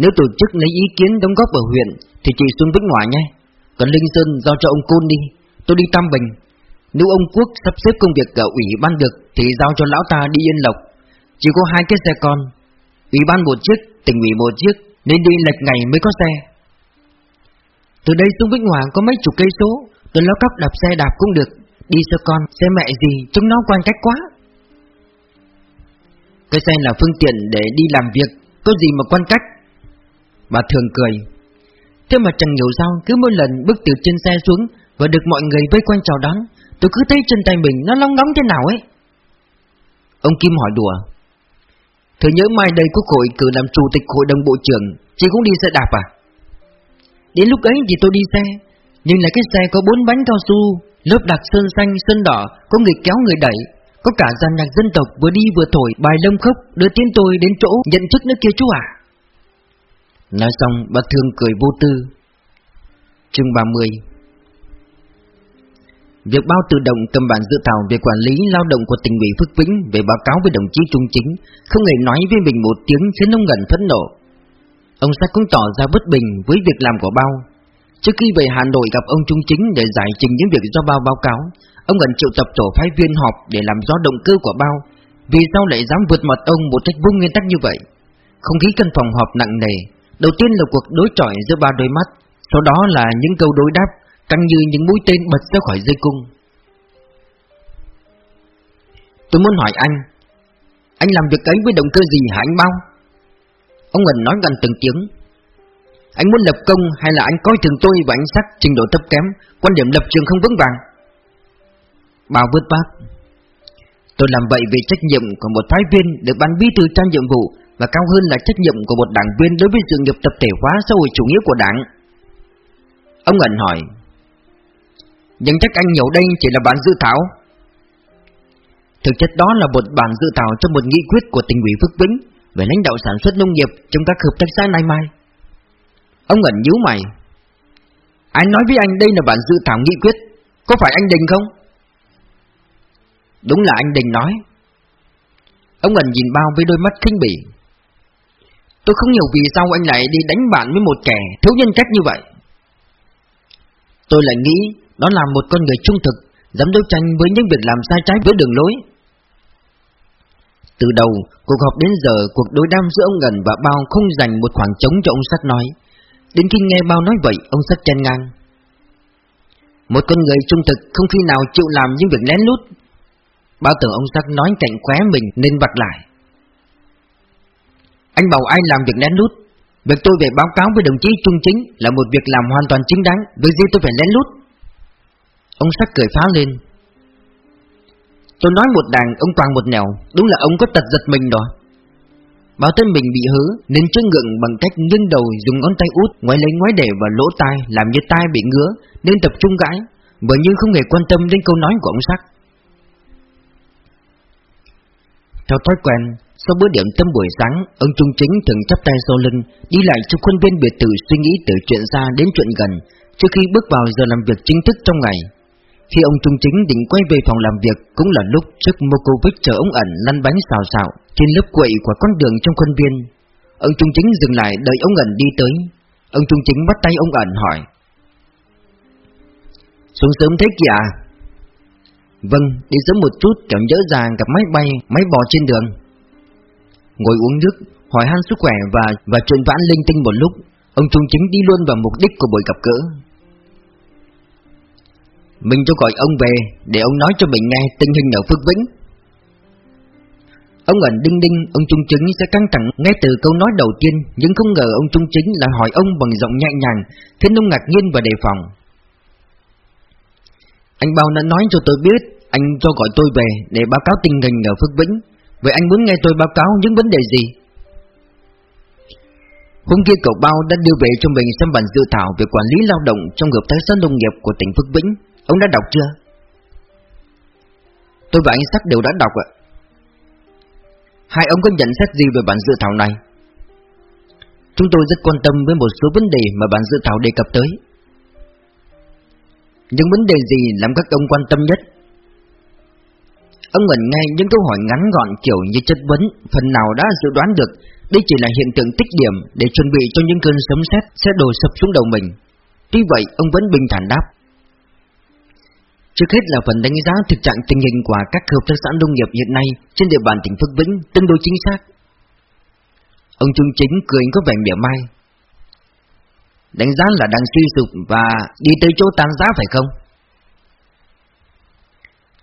Nếu tổ chức lấy ý kiến đóng góp ở huyện Thì chị xuống Vĩnh Hòa nhé. Còn Linh Sơn giao cho ông Côn đi Tôi đi Tam Bình. Nếu ông Quốc sắp xếp công việc ở ủy ban được Thì giao cho lão ta đi Yên Lộc. Chỉ có hai cái xe con Ủy ban một chiếc, tỉnh ủy một chiếc Nên đi lệch ngày mới có xe. Từ đây xuống Vĩnh Hòa có mấy chục cây số Tôi lao cấp đạp xe đạp cũng được. Đi xe con, xe mẹ gì Chúng nó quan cách quá. Cái xe là phương tiện để đi làm việc Có gì mà quan cách? Bà thường cười. Thế mà chẳng hiểu sao cứ mỗi lần bước từ trên xe xuống Và được mọi người vây quanh chào đón Tôi cứ thấy chân tay mình nó long nóng thế nào ấy. Ông Kim hỏi đùa Thử nhớ mai đây quốc hội cử làm chủ tịch hội đồng bộ trưởng Chị cũng đi xe đạp à? Đến lúc ấy thì tôi đi xe Nhưng là cái xe có bốn bánh cao su Lớp đặc sơn xanh, sơn đỏ Có người kéo người đẩy có cả dàn nhạc dân tộc vừa đi vừa thổi bài lâm khốc đưa tiến tôi đến chỗ nhận chức nước kia chú à? Nói xong bác thương cười vô tư Chương 30 Việc bao tự động cầm bản dự thảo về quản lý lao động của tỉnh ủy Phước Vĩnh về báo cáo với đồng chí Trung Chính không hề nói với mình một tiếng khiến ông ngẩn phẫn nộ. Ông Sách cũng tỏ ra bất bình với việc làm của bao. Trước khi về Hà Nội gặp ông Trung Chính để giải trình những việc do bao báo cáo, Ông ẩn triệu tập tổ phái viên họp để làm rõ động cơ của bao Vì sao lại dám vượt mặt ông một cách vô nguyên tắc như vậy Không khí căn phòng họp nặng nề Đầu tiên là cuộc đối chọi giữa ba đôi mắt, Sau đó là những câu đối đáp, Căng như những mũi tên bật ra khỏi dây cung. Tôi muốn hỏi anh Anh làm việc ấy với động cơ gì hả anh Bao? Ông Ngân nói gần từng tiếng. Anh muốn lập công hay là anh coi thường tôi và anh sắc trình độ thấp kém, Quan điểm lập trường không vững vàng? Bảo vứt bác Tôi làm vậy vì trách nhiệm của một phái viên được ban bí thư trao nhiệm vụ và cao hơn là trách nhiệm của một đảng viên đối với sự nghiệp tập thể hóa xã hội chủ nghĩa của đảng. Ông ẩn hỏi, nhưng chắc anh nhiều đây chỉ là bản dự thảo. Thực chất đó là một bản dự thảo cho một nghị quyết của tỉnh ủy Phước Vĩnh về lãnh đạo sản xuất nông nghiệp trong các hợp tác xã nay mai. Ông ẩn nhíu mày. Anh nói với anh đây là bản dự thảo nghị quyết, có phải anh Đình không? Đúng là anh Đình nói Ông ẩn nhìn bao với đôi mắt kinh bỉ Tôi không hiểu vì sao anh lại đi đánh bạn với một kẻ thiếu nhân cách như vậy. Tôi lại nghĩ đó là một con người trung thực Dám đấu tranh với những việc làm sai trái với đường lối. Từ đầu, cuộc họp đến giờ Cuộc đối đam giữa ông Ngân và Bao không dành một khoảng trống cho ông Sắt nói. Đến khi nghe Bao nói vậy, ông Sắt chen ngang. Một con người trung thực không khi nào chịu làm những việc lén lút. Bao tưởng ông Sắt nói cạnh khóe mình nên vặt lại. Anh bảo ai làm việc lén lút. Việc tôi về báo cáo với đồng chí Trung Chính Là một việc làm hoàn toàn chính đáng Việc gì tôi phải lén lút. Ông sắc cười phá lên. Tôi nói một đàn ông toàn một nẻo. Đúng là ông có tật giật mình đó. Báo tên mình bị hứ Nên chưa ngượng bằng cách nghiêng đầu Dùng ngón tay út Ngoái lấy ngoái để vào lỗ tai Làm như tai bị ngứa Nên tập trung gãi. Bởi như không hề quan tâm đến câu nói của ông sắc. Theo thói quen, sau bữa điểm tâm buổi sáng, ông Trung Chính thường chắp tay sau lưng, đi lại trong khuôn viên biệt thự suy nghĩ từ chuyện xa đến chuyện gần, trước khi bước vào giờ làm việc chính thức trong ngày. Khi ông Trung Chính định quay về phòng làm việc cũng là lúc trước Mokovic chờ ông ẩn lăn bánh xào xạo trên lớp quậy của con đường trong khuôn viên. Ông Trung Chính dừng lại đợi ông ẩn đi tới. Ông Trung Chính bắt tay ông ẩn hỏi. Xuống sớm thế kìa à? Vâng, đi sớm một chút kẻo nhớ ra gặp máy bay, máy bò trên đường Ngồi uống nước, hỏi han sức khỏe và và chuyện vãn linh tinh một lúc. Ông Trung Chính đi luôn vào mục đích của buổi gặp gỡ. Mình cho gọi ông về để ông nói cho mình nghe tình hình ở Phước Vĩnh. Ông ẩn đinh đinh, ông Trung Chính sẽ căng thẳng nghe từ câu nói đầu tiên Nhưng không ngờ ông Trung Chính lại hỏi ông bằng giọng nhẹ nhàng Khiến ông ngạc nhiên và đề phòng. Anh Bao đã nói cho tôi biết Anh cho gọi tôi về để báo cáo tình hình ở Phước Vĩnh. Vậy anh muốn nghe tôi báo cáo những vấn đề gì? Hôm kia cậu Bao đã đưa về cho mình xem bản dự thảo về quản lý lao động trong hợp tác xã nông nghiệp của tỉnh Phước Vĩnh Ông đã đọc chưa? Tôi và anh Sắc đều đã đọc ạ Hai ông có nhận xét gì về bản dự thảo này? Chúng tôi rất quan tâm với một số vấn đề mà bản dự thảo đề cập tới Những vấn đề gì làm các ông quan tâm nhất? Ông ngẩn ngay những câu hỏi ngắn gọn kiểu như chất vấn, Phần nào đã dự đoán được Đây chỉ là hiện tượng tích điểm Để chuẩn bị cho những cơn sấm sét sẽ đổ sập xuống đầu mình Tuy vậy, ông vẫn bình thản đáp Trước hết là phần đánh giá thực trạng tình hình của các hợp tác xã nông nghiệp hiện nay trên địa bàn tỉnh Phước Vĩnh tương đối chính xác. Ông Trung Chính cười có vẻ mỉa mai. Đánh giá là đang suy sụp và đi tới chỗ tăng giá phải không?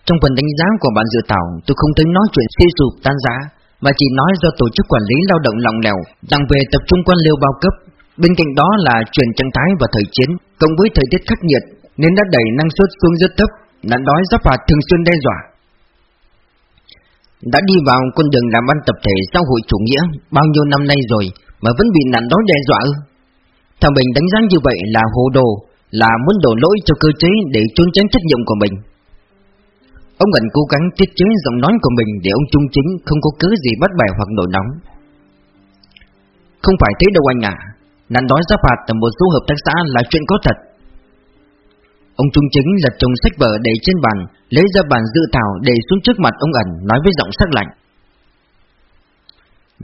Trong phần đánh giá của bạn dự thảo, tôi không thấy nói chuyện suy sụp tan giá, mà chỉ nói do tổ chức quản lý lao động lòng lèo, tăng về tập trung quan liêu bao cấp. Bên cạnh đó là chuyển trạng thái và thời chiến, cộng với thời tiết khắc nghiệt, nên đã đẩy năng suất xuống rất thấp, nạn đói giáp phạt thường xuyên đe dọa. Đã đi vào con đường làm ăn tập thể xã hội chủ nghĩa bao nhiêu năm nay rồi mà vẫn bị nạn đói đe dọa ư? Theo mình đánh giá như vậy là hồ đồ, là muốn đổ lỗi cho cơ chế để trốn tránh trách nhiệm của mình. Ông Ngân cố gắng tiết chế giọng nói của mình để ông Trung Chính không có cớ gì bắt bẻ hoặc nổi nóng. Không phải thế đâu anh ạ, à. nạn đói giáp phạt ở một số hợp tác xã là chuyện có thật. Ông Trung Chính lật chồng sách vở để trên bàn, lấy ra bản dự thảo để xuống trước mặt ông ẩn, nói với giọng sắc lạnh.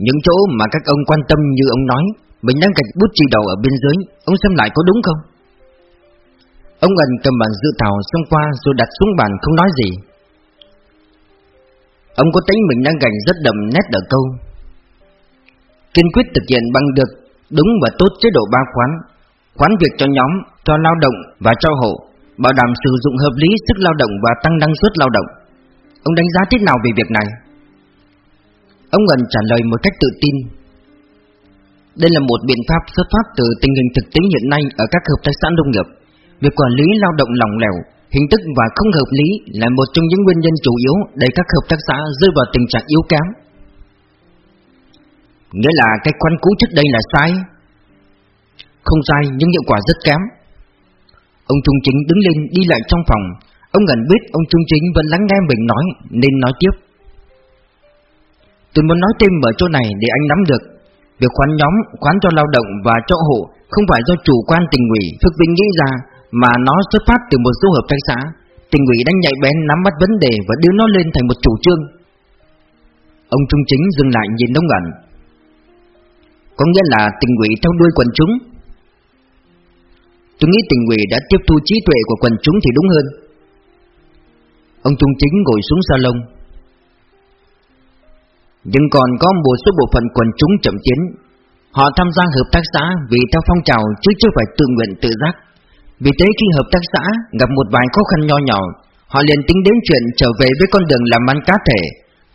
Những chỗ mà các ông quan tâm như ông nói, mình đang gạch bút chỉ đầu ở bên dưới, ông xem lại có đúng không? Ông ẩn cầm bản dự thảo xong qua rồi đặt xuống bàn không nói gì. Ông có tính mình đang gành rất đậm nét ở câu. Kiên quyết thực hiện bằng được đúng và tốt chế độ ba khoán, khoán việc cho nhóm, cho lao động và cho hộ, bảo đảm sử dụng hợp lý sức lao động và tăng năng suất lao động. Ông đánh giá thế nào về việc này? Ông Ngân trả lời một cách tự tin. Đây là một biện pháp xuất phát từ tình hình thực tế hiện nay ở các hợp tác xã nông nghiệp. Việc quản lý lao động lỏng lẻo, hình thức và không hợp lý là một trong những nguyên nhân chủ yếu để các hợp tác xã rơi vào tình trạng yếu kém. Nghĩa là cái quan cũ trước đây là sai? Không sai nhưng hiệu quả rất kém. Ông Trung Chính đứng lên đi lại trong phòng Ông gần biết ông Trung Chính vẫn lắng nghe mình nói Nên nói tiếp Tôi muốn nói thêm ở chỗ này để anh nắm được Việc khoán nhóm, khoán cho lao động và cho hộ Không phải do chủ quan tình ủy Phước Vinh nghĩ ra mà nó xuất phát từ một số hợp tác xã. Tình ủy đang nhạy bén nắm bắt vấn đề Và đưa nó lên thành một chủ trương. Ông Trung Chính dừng lại nhìn ông ẩn. Có nghĩa là tình ủy theo đuôi quần chúng. Tôi nghĩ tỉnh ủy đã tiếp thu trí tuệ của quần chúng thì đúng hơn. Ông Trung Chính ngồi xuống salon. Nhưng còn có một số bộ phận quần chúng chậm tiến. Họ tham gia hợp tác xã vì theo phong trào chứ chưa phải tự nguyện tự giác. Vì thế khi hợp tác xã gặp một vài khó khăn nho nhỏ Họ liền tính đến chuyện trở về với con đường làm ăn cá thể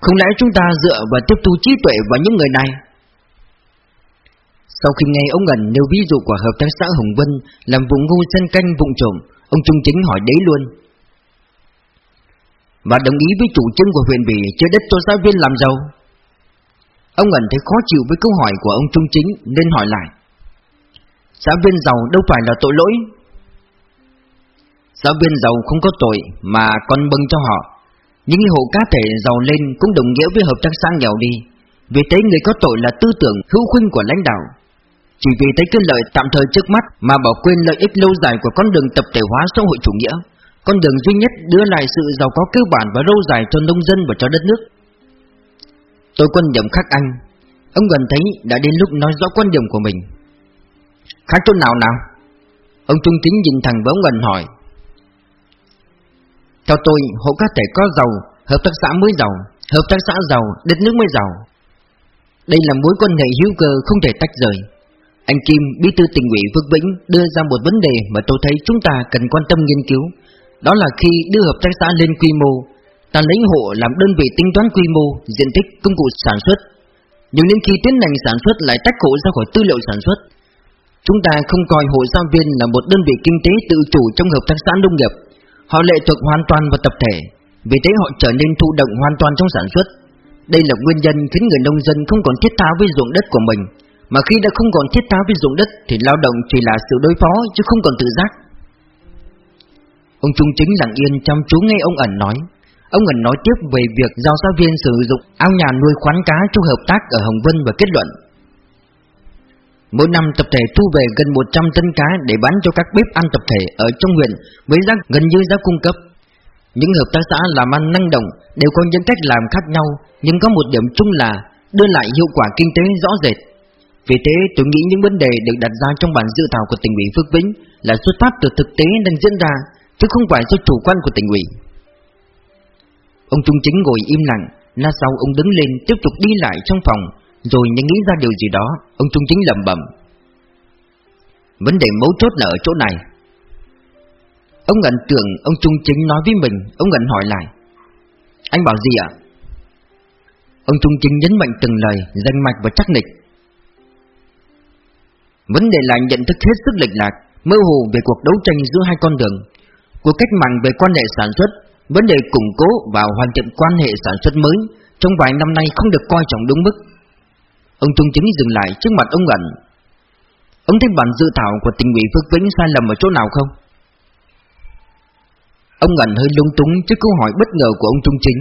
Không lẽ chúng ta dựa và tiếp thu trí tuệ vào những người này sau khi nghe ông Ngân nêu ví dụ của hợp tác xã Hồng Vân làm vụ ngu sân canh vụng trộm, ông Trung Chính hỏi đấy luôn. Và đồng ý với chủ trương của huyện ủy Chơi đất cho giáo viên làm giàu. Ông Ngân thấy khó chịu với câu hỏi của ông Trung Chính nên hỏi lại. giáo viên giàu đâu phải là tội lỗi. Giáo viên giàu không có tội mà còn bưng cho họ. Những hộ cá thể giàu lên cũng đồng nghĩa với hợp tác xã nghèo đi. Vì thế người có tội là tư tưởng hữu khuynh của lãnh đạo chỉ vì thấy cái lợi tạm thời trước mắt mà bỏ quên lợi ích lâu dài của con đường tập thể hóa xã hội chủ nghĩa, con đường duy nhất đưa lại sự giàu có cơ bản và lâu dài cho nông dân và cho đất nước. Tôi quan điểm khác anh, ông gần thấy đã đến lúc nói rõ quan điểm của mình. Khác chỗ nào nào? Ông Trung Tính nhìn thẳng với ông gần hỏi. Theo tôi, hộ cá thể có giàu, hợp tác xã mới giàu, hợp tác xã giàu, đất nước mới giàu. Đây là mối quan hệ hữu cơ không thể tách rời. Anh Kim, bí thư tỉnh ủy Vương Vĩnh đưa ra một vấn đề mà tôi thấy chúng ta cần quan tâm nghiên cứu. Đó là khi đưa hợp tác xã lên quy mô, ta lấy hộ làm đơn vị tính toán quy mô, diện tích, công cụ sản xuất. Nhưng đến khi tiến hành sản xuất lại tách hộ ra khỏi tư liệu sản xuất. Chúng ta không coi hộ gia viên là một đơn vị kinh tế tự chủ trong hợp tác xã nông nghiệp. Họ lệ thuộc hoàn toàn vào tập thể, vì thế họ trở nên thụ động hoàn toàn trong sản xuất. Đây là nguyên nhân khiến người nông dân không còn thiết tha với ruộng đất của mình, mà khi đã không còn thiết tha với ruộng đất Thì lao động chỉ là sự đối phó chứ không còn tự giác. Ông Trung Chính lặng yên chăm chú nghe ông ẩn nói. Ông ẩn nói tiếp về việc giao giáo viên sử dụng ao nhà nuôi khoán cá cho hợp tác ở Hồng Vân và kết luận. Mỗi năm tập thể thu về gần 100 tấn cá để bán cho các bếp ăn tập thể ở trong huyện với giá gần như giá cung cấp. Những hợp tác xã làm ăn năng động đều có những cách làm khác nhau, nhưng có một điểm chung là đưa lại hiệu quả kinh tế rõ rệt. Vì thế tôi nghĩ những vấn đề được đặt ra trong bản dự thảo của tỉnh ủy Phước Vĩnh là xuất phát từ thực tế đang diễn ra, chứ không phải do chủ quan của tỉnh ủy. Ông Trung Chính ngồi im lặng, lát sau ông đứng lên tiếp tục đi lại trong phòng, rồi nhanh nghĩ ra điều gì đó, Ông Trung Chính lầm bẩm. Vấn đề mấu chốt là ở chỗ này. Ông ngẩn tưởng ông Trung Chính nói với mình, Ông ngẩn hỏi lại. Anh bảo gì ạ? Ông Trung Chính nhấn mạnh từng lời Danh mạch và chắc nịch. Vấn đề là nhận thức hết sức lệch lạc, Mơ hồ về cuộc đấu tranh giữa hai con đường, Cuộc cách mạng về quan hệ sản xuất, Vấn đề củng cố và hoàn thiện quan hệ sản xuất mới, Trong vài năm nay không được coi trọng đúng mức. Ông Trung Chính dừng lại trước mặt ông Ngẩn. Ông thấy bản dự thảo của tình ủy Phước Vĩnh sai lầm ở chỗ nào không? Ông Ngẩn hơi lung túng trước câu hỏi bất ngờ của ông Trung Chính.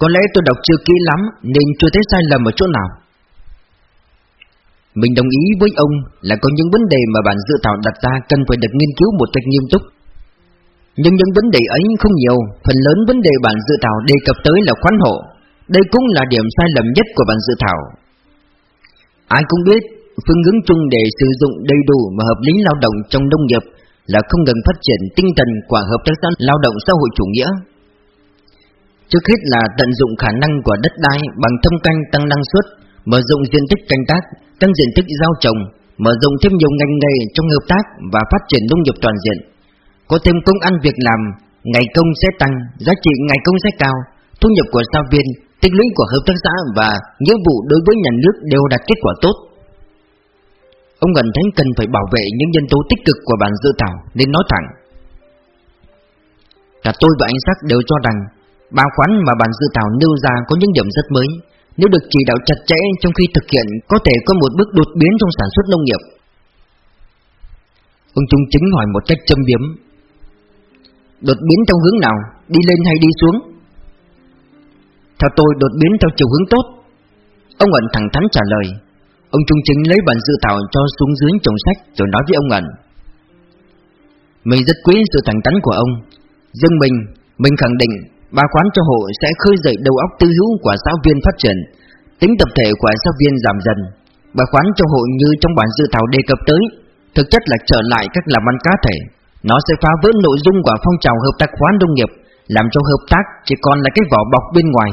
Có lẽ tôi đọc chưa kỹ lắm nên chưa thấy sai lầm ở chỗ nào. Mình đồng ý với ông là có những vấn đề mà bản dự thảo đặt ra cần phải được nghiên cứu một cách nghiêm túc. Nhưng những vấn đề ấy không nhiều, phần lớn vấn đề bản dự thảo đề cập tới là khoán hộ đây cũng là điểm sai lầm nhất của bản dự thảo. Ai cũng biết, phương hướng chung để sử dụng đầy đủ và hợp lý lao động trong nông nghiệp là không ngừng phát triển tinh thần của hợp tác xã lao động xã hội chủ nghĩa. Trước hết là tận dụng khả năng của đất đai bằng thâm canh tăng năng suất, mở rộng diện tích canh tác, tăng diện tích giao trồng, mở rộng thêm nhiều ngành nghề trong hợp tác và phát triển nông nghiệp toàn diện. Có thêm công ăn việc làm, ngày công sẽ tăng, giá trị ngày công sẽ cao, thu nhập của giáo viên, tích lũy của hợp tác xã và nghĩa vụ đối với nhà nước đều đạt kết quả tốt. Ông gần thấy cần phải bảo vệ những nhân tố tích cực của bản dự thảo, nên nói thẳng. Cả tôi và anh Sắc đều cho rằng, ba khoản mà bản dự thảo nêu ra có những điểm rất mới. Nếu được chỉ đạo chặt chẽ trong khi thực hiện, có thể có một bước đột biến trong sản xuất nông nghiệp. Ông Trung Chính hỏi một cách châm biếm. Đột biến trong hướng nào? Đi lên hay đi xuống? Theo tôi đột biến theo chiều hướng tốt. Ông ẩn thẳng thắn trả lời. Ông Trung Chính lấy bản dự thảo cho xuống dưới chồng sách Rồi nói với ông ẩn. Mình rất quý sự thẳng thắn của ông. Dương mình, mình khẳng định Ba khoán cho hộ sẽ khơi dậy đầu óc tư hữu của giáo viên phát triển Tính tập thể của giáo viên giảm dần. Ba khoán cho hộ như trong bản dự thảo đề cập tới Thực chất là trở lại các làm ăn cá thể. Nó sẽ phá vỡ nội dung của phong trào hợp tác khoán nông nghiệp Làm cho hợp tác chỉ còn là cái vỏ bọc bên ngoài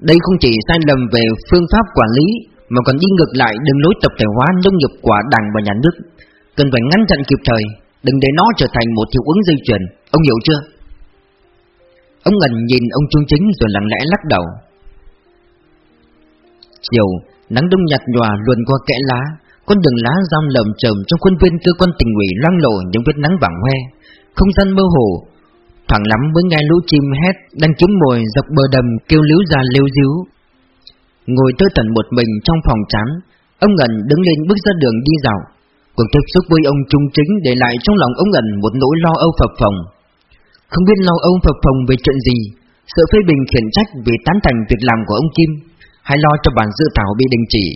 đây không chỉ sai lầm về phương pháp quản lý Mà còn đi ngược lại đường lối tập thể hóa nông nghiệp của đảng và nhà nước. Cần phải ngăn chặn kịp thời Đừng để nó trở thành một hiệu ứng dây chuyền. Ông hiểu chưa? Ông ngần nhìn ông Trung Chính rồi lặng lẽ lắc đầu. Chiều, nắng đông nhạt nhòa luồn qua kẽ lá Con đường lá giam lầm trầm trong khuôn viên cơ quan tình ủy loang lộ những vết nắng vàng hoe. Không gian mơ hồ Thoảng lắm mới nghe lũ chim hét Đang kiếm mồi dọc bờ đầm kêu líu ra lêu díu. Ngồi tơ tẩn một mình trong phòng chán Ông Ngân đứng lên bước ra đường đi dạo. Cuộc tiếp xúc với ông Trung Chính Để lại trong lòng ông Ngân một nỗi lo âu phập phồng. Không biết lo âu phập phồng về chuyện gì Sợ phê bình khiển trách vì tán thành việc làm của ông Kim Hay lo cho bản dự thảo bị đình chỉ.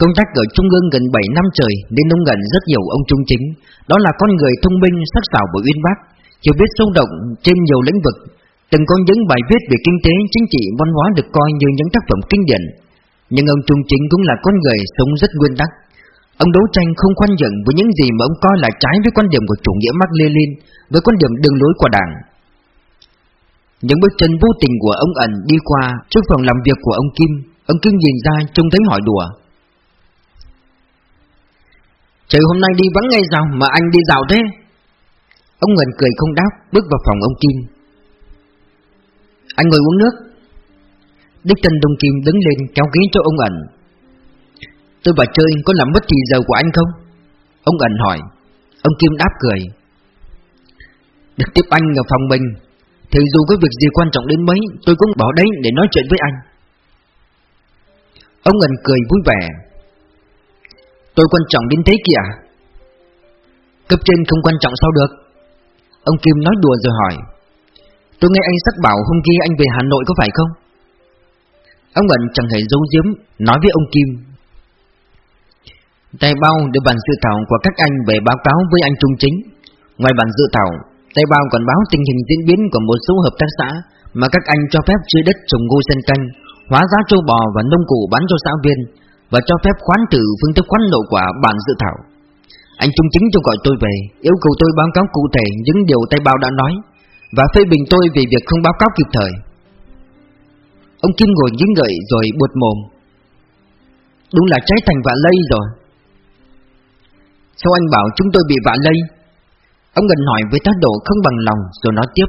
Công tác ở Trung ương gần 7 năm trời Nên ông Ngân rất nhiều ông Trung Chính Đó là con người thông minh, sắc sảo và uyên bác hiểu biết sâu động trên nhiều lĩnh vực, từng có những bài viết về kinh tế, chính trị, văn hóa được coi như những tác phẩm kinh điển. Nhưng ông Trung Chính cũng là con người sống rất nguyên tắc. Ông đấu tranh không khoan nhượng với những gì mà ông coi là trái với quan điểm của chủ nghĩa Mark Lenin, với quan điểm đường lối của Đảng. Những bước chân vô tình của ông ẩn đi qua trước phòng làm việc của ông Kim, ông Kim nhìn ra trông thấy hỏi đùa. Trời hôm nay đi vắng ngay sao mà anh đi dạo thế? Ông Ngân cười không đáp, Bước vào phòng ông Kim. Anh ngồi uống nước. Đích thân Đông Kim đứng lên kéo ghế cho ông ẩn. Tôi vào chơi có làm mất thì giờ của anh không? Ông ẩn hỏi. Ông Kim đáp cười. Được tiếp anh ở phòng mình, Thì dù có việc gì quan trọng đến mấy, Tôi cũng bỏ đấy để nói chuyện với anh. Ông ẩn cười vui vẻ. Tôi quan trọng đến thế kìa. Cấp trên không quan trọng sao được. Ông Kim nói đùa rồi hỏi, Tôi nghe anh sắc bảo hôm kia anh về Hà Nội có phải không? Ông Ẩn chẳng hề giấu giếm, Nói với ông Kim, Tay bao được bản dự thảo của các anh về báo cáo với anh Trung Chính Ngoài bản dự thảo, Tay bao còn báo tình hình diễn biến của một số hợp tác xã Mà các anh cho phép chia đất trồng ngô sen canh, Hóa giá châu bò và nông cụ bán cho xã viên Và cho phép khoán tử phương thức khoán lộ quả bản dự thảo anh Trung Chính cho gọi tôi về, Yêu cầu tôi báo cáo cụ thể những điều Tay bao đã nói, Và phê bình tôi về việc không báo cáo kịp thời. Ông Kim ngồi nghĩ ngợi rồi buột mồm. Đúng là trái thành vạ lây rồi. Sao anh bảo chúng tôi bị vạ lây, Ông gần hỏi với thái độ không bằng lòng rồi nói tiếp.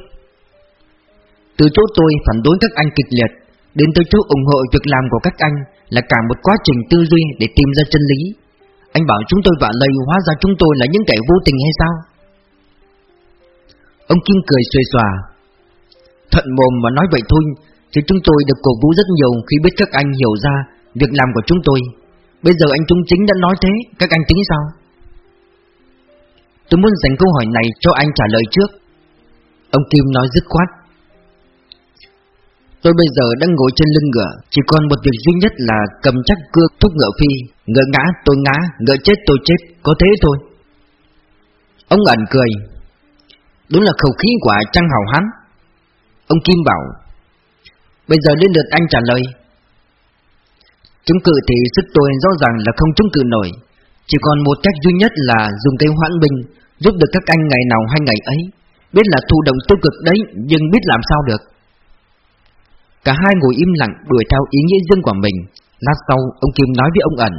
Từ chỗ tôi phản đối các anh kịch liệt, Đến tới chỗ ủng hộ việc làm của các anh Là cả một quá trình tư duy để tìm ra chân lý. Anh bảo chúng tôi vạ lây hóa ra chúng tôi là những kẻ vô tình hay sao? Ông Kim cười xuề xòa. Thận mồm mà nói vậy thôi, Thì chúng tôi được cổ vũ rất nhiều khi biết các anh hiểu ra Việc làm của chúng tôi. Bây giờ anh Trung Chính đã nói thế, Các anh tính sao? Tôi muốn dành câu hỏi này cho anh trả lời trước. Ông Kim nói dứt khoát. Tôi bây giờ đang ngồi trên lưng ngựa Chỉ còn một việc duy nhất là cầm chắc cưa thúc ngựa phi. Ngựa ngã tôi ngã, ngựa chết tôi chết. Có thế thôi. Ông ẩn cười. Đúng là khẩu khí của Trăng Hào Hán. Ông Kim bảo Bây giờ đến lượt anh trả lời. Chúng cự thì sức tôi rõ ràng là không chúng cự nổi. Chỉ còn một cách duy nhất là dùng cây hoãn binh Giúp được các anh ngày nào hay ngày ấy. Biết là thu động tiêu cực đấy Nhưng biết làm sao được. Cả hai ngồi im lặng đuổi theo ý nghĩa riêng của mình. Lát sau, ông Kim nói với ông ẩn.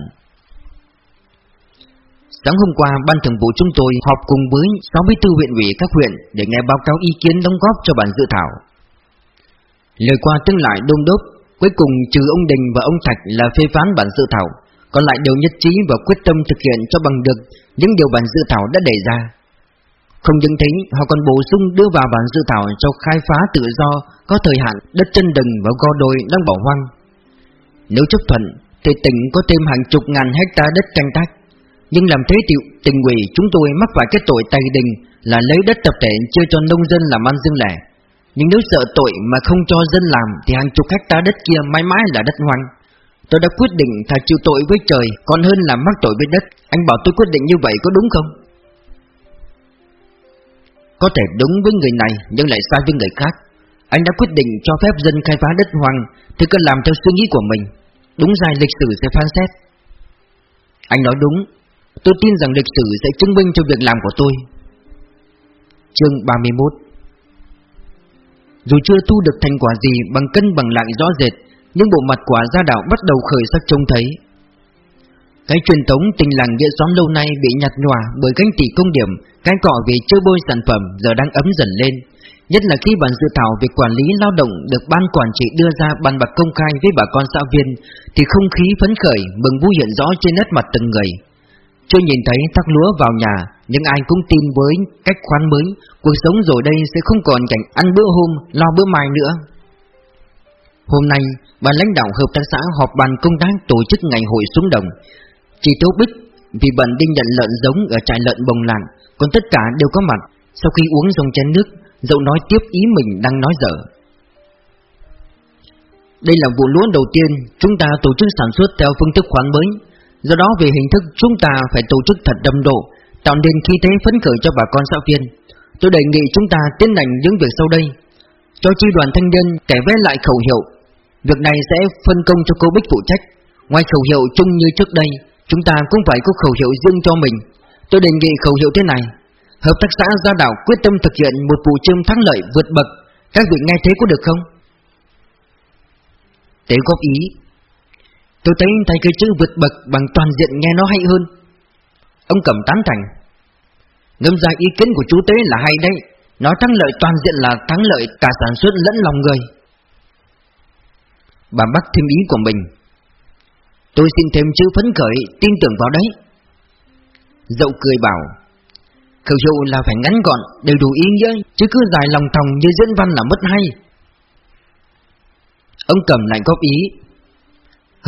Sáng hôm qua, ban thường vụ chúng tôi họp cùng với 64 huyện ủy các huyện Để nghe báo cáo ý kiến đóng góp cho bản dự thảo. Lời qua tương lại đông đốc, Cuối cùng trừ ông Đình và ông Thạch là phê phán bản dự thảo, còn lại đều nhất trí và quyết tâm thực hiện cho bằng được những điều bản dự thảo đã đề ra. Không những thế, họ còn bổ sung đưa vào bản dự thảo cho khai phá tự do có thời hạn đất chân đừng và go đồi đang bỏ hoang. Nếu chấp thuận, thì tỉnh có thêm hàng chục ngàn hecta đất canh tác. Nhưng làm thế thì tình ủy chúng tôi mắc phải cái tội tay đình là lấy đất tập thể chưa cho nông dân làm ăn riêng lẻ. Nhưng nếu sợ tội mà không cho dân làm thì hàng chục hecta đất kia mãi mãi là đất hoang. Tôi đã quyết định thà chịu tội với trời Còn hơn là mắc tội với đất Anh bảo tôi quyết định như vậy có đúng không? Có thể đúng với người này, Nhưng lại sai với người khác. Anh đã quyết định cho phép dân khai phá đất hoang, Thì cứ làm theo suy nghĩ của mình. Đúng sai lịch sử sẽ phán xét. Anh nói đúng. Tôi tin rằng lịch sử sẽ chứng minh cho việc làm của tôi. Chương 31 Dù chưa thu được thành quả gì bằng cân bằng lại rõ rệt, nhưng bộ mặt của gia đạo bắt đầu khởi sắc trông thấy. Cái truyền thống tình làng nghĩa xóm lâu nay bị nhạt nhòa bởi gánh tỷ công điểm, cái cỏ về chơi bôi sản phẩm giờ đang ấm dần lên. Nhất là khi bản dự thảo việc quản lý lao động được ban quản trị đưa ra bàn bạc công khai với bà con xã viên, thì không khí phấn khởi, mừng vui hiện rõ trên nét mặt từng người. Chưa nhìn thấy thắc lúa vào nhà, nhưng ai cũng tin với cách khoán mới, cuộc sống rồi đây sẽ không còn cảnh ăn bữa hôm, lo bữa mai nữa. Hôm nay, ban lãnh đạo hợp tác xã họp bàn công tác tổ chức ngày hội xuống đồng. Chỉ Tố Bích vì bận đi nhận lợn giống ở trại lợn bồng làng, còn tất cả đều có mặt. Sau khi uống dòng chén nước, dậu nói tiếp ý mình đang nói dở. Đây là vụ lúa đầu tiên chúng ta tổ chức sản xuất theo phương thức khoán mới. Do đó về hình thức chúng ta phải tổ chức thật đâm độ, tạo nên khí thế phấn khởi cho bà con xã viên. Tôi đề nghị chúng ta tiến hành những việc sau đây. Cho chi đoàn thanh niên kẻ vẽ lại khẩu hiệu Việc này sẽ phân công cho cô Bích phụ trách Ngoài khẩu hiệu chung như trước đây Chúng ta cũng phải có khẩu hiệu riêng cho mình. Tôi đề nghị khẩu hiệu thế này. Hợp tác xã Gia Đảo quyết tâm thực hiện một vụ trương thắng lợi vượt bậc. Các vị nghe thế có được không? Tế góp ý. Tôi thấy thay cái chữ vượt bậc bằng toàn diện nghe nó hay hơn. Ông cẩm tán thành. Ngâm ra ý kiến của chú Tế là hay đấy. Nói thắng lợi toàn diện là thắng lợi cả sản xuất lẫn lòng người. Bà bắt thêm ý của mình. Tôi xin thêm chữ phấn khởi, Tin tưởng vào đấy. Dậu cười bảo Khẩu dụ là phải ngắn gọn Đầy đủ ý nghĩa, Chứ cứ dài lòng thòng như diễn văn là mất hay. Ông cầm lại góp ý,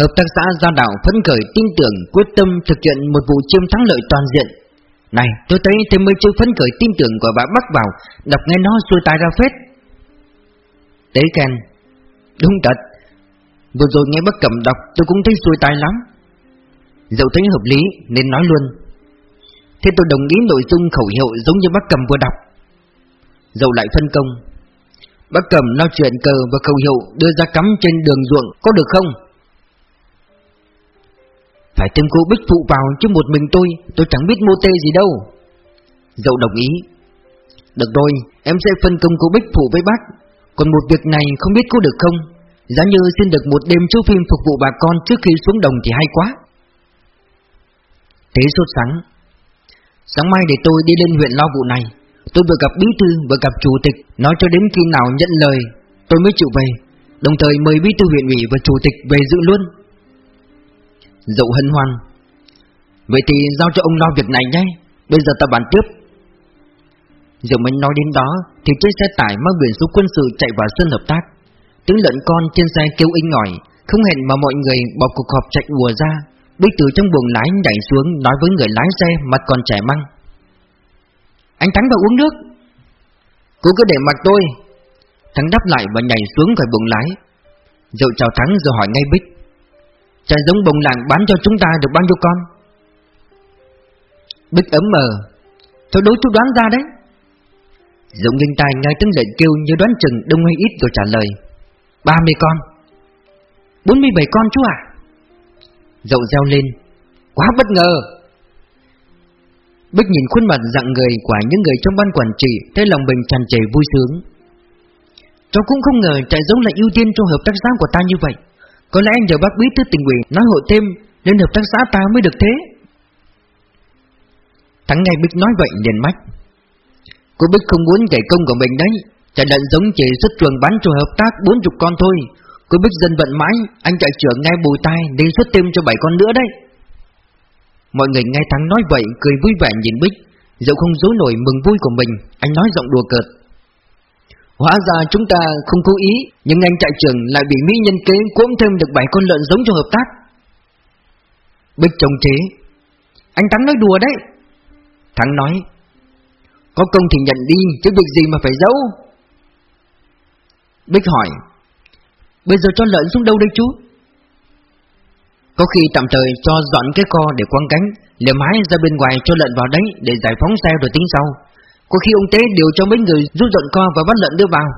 Hợp tác xã gia đạo phấn khởi, tin tưởng, quyết tâm thực hiện một vụ chiêm thắng lợi toàn diện. Này, tôi thấy thêm mấy chữ phấn khởi, tin tưởng của bà bắt vào, Đọc nghe nó xuôi tai ra phết. Tế khen, Đúng thật Vừa rồi nghe bác cẩm đọc, tôi cũng thấy xuôi tai lắm. Dẫu thấy hợp lý, nên nói luôn. Thế tôi đồng ý nội dung khẩu hiệu giống như bác cầm vừa đọc. Dẫu lại phân công, Bác cầm lo chuyện cờ và khẩu hiệu đưa ra cắm trên đường ruộng có được không? Phải thêm cô Bích phụ vào chứ một mình tôi Tôi chẳng biết mô tê gì đâu. Dậu đồng ý. Được rồi, em sẽ phân công cô Bích phụ với bác. Còn một việc này không biết có được không? Giá như xin được một đêm chiếu phim phục vụ bà con trước khi xuống đồng thì hay quá. Thế sốt sáng Sáng mai để tôi đi lên huyện lo vụ này, Tôi vừa gặp bí thư vừa gặp chủ tịch, Nói cho đến khi nào nhận lời, Tôi mới chịu về, Đồng thời mời bí thư huyện ủy và chủ tịch về dự luôn. Dậu hân hoan, Vậy thì giao cho ông lo việc này nhé, Bây giờ ta bàn tiếp. Giờ mình nói đến đó Thì chiếc xe tải mang biển số quân sự chạy vào sân hợp tác. Tiếng lợn con trên xe kêu inh ngỏi Không hẹn mà mọi người bỏ cuộc họp chạy ùa ra. Bích từ trong buồng lái nhảy xuống Nói với người lái xe mặt còn trẻ măng. Anh Thắng vào uống nước. Cô cứ để mặt tôi. Thắng đáp lại và nhảy xuống khỏi buồng lái. Rượu chào Thắng rồi hỏi ngay Bích. Chả giống bồng làng bán cho chúng ta được bao nhiêu con? Bích ấm mờ. Thôi đối chú đoán ra đấy. Dũng linh tài ngay tiếng lệnh kêu như đoán chừng đông hay ít rồi trả lời. 30 con. 47 con chú à Dậu reo lên, Quá bất ngờ. Bích nhìn khuôn mặt dặn người của những người trong ban quản trị, Thấy lòng mình tràn trề vui sướng. Cháu cũng không ngờ trại giống là ưu tiên trong hợp tác xã của ta như vậy. Có lẽ nhờ bác bí thư tình ủy nói hội thêm, Nên hợp tác xã ta mới được thế. Thắng ngay Bích nói vậy liền mách Cô Bích không muốn kể công của mình đấy. Chạy lợn giống chỉ xuất trường bán cho hợp tác 40 con thôi. Cô Bích dân vận mãi, Anh chạy trưởng ngay bùi tai, đi xuất thêm cho 7 con nữa đấy. Mọi người nghe Thắng nói vậy, Cười vui vẻ nhìn Bích. Dẫu không dối nổi mừng vui của mình, Anh nói giọng đùa cợt. Hóa ra chúng ta không cố ý, Nhưng anh trại trưởng lại bị Mỹ nhân kế Cuỗm thêm được 7 con lợn giống cho hợp tác. Bích trông chế Anh Thắng nói đùa đấy. Thắng nói, Có công thì nhận đi, Chứ việc gì mà phải giấu. Bích hỏi, Bây giờ cho lợn xuống đâu đây chú? Có khi tạm thời cho dọn cái co để quăng cánh Liềm hái ra bên ngoài cho lợn vào đấy Để giải phóng xe rồi tính sau. Có khi ông Tế điều cho mấy người rút dọn co và bắt lợn đưa vào.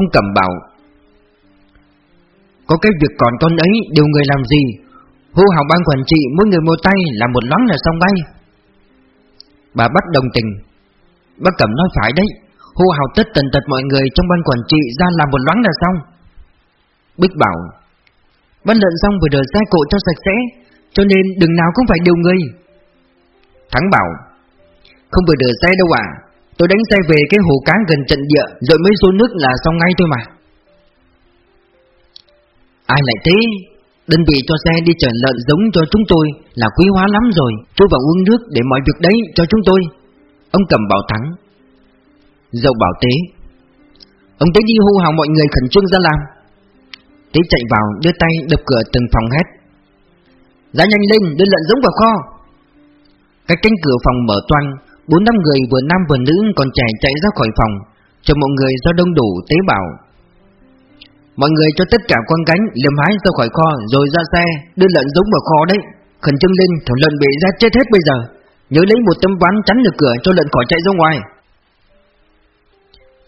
Ông Cẩm bảo, Có cái việc còn con ấy, điều người làm gì? Hô hào ban quản trị, mỗi người một tay, làm một loáng là xong bay Bà bắt đồng tình, Bác Cẩm nói phải đấy. Hô hào tất tần tật mọi người trong ban quản trị ra làm một loáng là xong. Bích bảo Bắt lợn xong vừa đợi xe cộ cho sạch sẽ, Cho nên đừng nào cũng phải điều người. Thắng bảo, không vừa đỡ xe đâu à Tôi đánh xe về cái hồ cá gần trận địa, Rồi mới xuống nước là xong ngay thôi mà. Ai lại thế? Đơn vị cho xe đi chở lợn giống cho chúng tôi Là quý hóa lắm rồi Tôi vào uống nước để mọi việc đấy cho chúng tôi. Ông cầm bảo thắng Dậu bảo tế. Ông tế đi hô hào mọi người khẩn trương ra làm Tế chạy vào đưa tay đập cửa từng phòng hét. Ra nhanh lên đưa lợn giống vào kho. Cái cánh cửa phòng mở toang Bốn năm người vừa nam vừa nữ còn trẻ chạy ra khỏi phòng Cho mọi người do đông đủ tế bảo, Mọi người cho tất cả quan cánh liềm hái ra khỏi kho Rồi ra xe đưa lợn giống vào kho đấy. Khẩn trương lên thằng lợn bị ra chết hết bây giờ. Nhớ lấy một tấm ván chắn được cửa cho lợn khỏi chạy ra ngoài.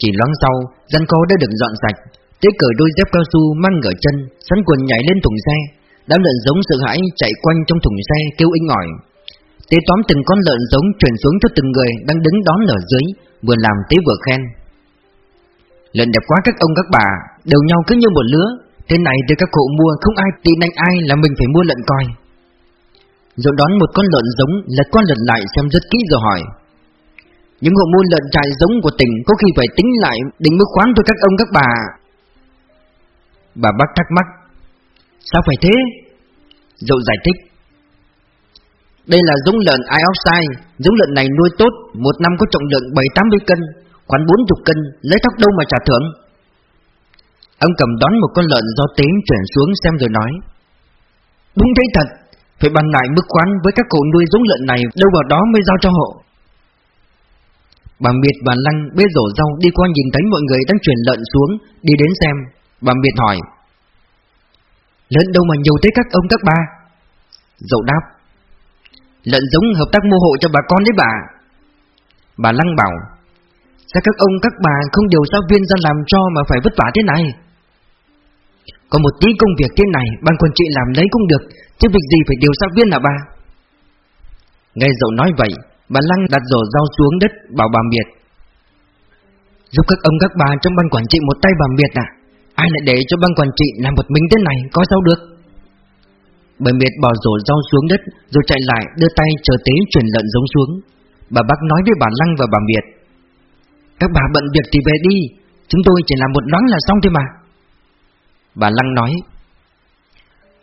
Chỉ loáng sau Gian kho đã được dọn sạch Tế cởi đôi dép cao su mang ở chân Sắn quần nhảy lên thùng xe Đám lợn giống sợ hãi chạy quanh trong thùng xe kêu inh ỏi Tế tóm từng con lợn giống chuyển xuống cho từng người đang đứng đón ở dưới, vừa làm tế vừa khen. Lợn đẹp quá các ông các bà, đều nhau cứ như một lứa, thế này để các cụ mua không ai tin anh ai là mình phải mua lợn coi. Rồi đón một con lợn giống lật con lợn lại xem rất kỹ rồi hỏi. Những hộ mua lợn trại giống của tỉnh có khi phải tính lại định mức khoán cho các ông các bà. Bà bác thắc mắc, sao phải thế? Dậu giải thích, đây là giống lợn outside giống lợn này nuôi tốt, một năm có trọng lượng 7-80 cân, khoảng 40 cân, lấy tóc đâu mà trả thưởng. Ông cầm đón một con lợn do tím chuyển xuống xem rồi nói. Đúng thế thật, Phải bàn lại mức khoán với các cụ nuôi giống lợn này Đâu vào đó mới giao cho hộ Bà Miệt và Lăng bê rổ rau đi qua nhìn thấy mọi người đang chuyển lợn xuống, Đi đến xem. Bà Miệt hỏi, Lợn đâu mà nhiều thế các ông các ba Dậu đáp, Lợn giống hợp tác mua hộ cho bà con đấy bà. Bà Lăng bảo, Sao các ông các bà không điều giáo viên ra làm cho mà phải vất vả thế này? Có một tí công việc thế này, Ban quản trị làm lấy cũng được, Chứ việc gì phải điều giáo viên hả bà? Nghe dậu nói vậy Bà Lăng đặt rổ rau xuống đất, bảo bà Miệt, Giúp các ông các bà trong ban quản trị một tay bà Miệt à? Ai lại để cho ban quản trị làm một mình thế này, Có sao được? Bà Miệt bỏ rổ rau xuống đất, Rồi chạy lại đưa tay chờ tế chuyển lợn giống xuống. Bà bác nói với bà Lăng và bà Miệt, Các bà bận việc thì về đi, Chúng tôi chỉ làm một loáng là xong thôi mà. Bà Lăng nói,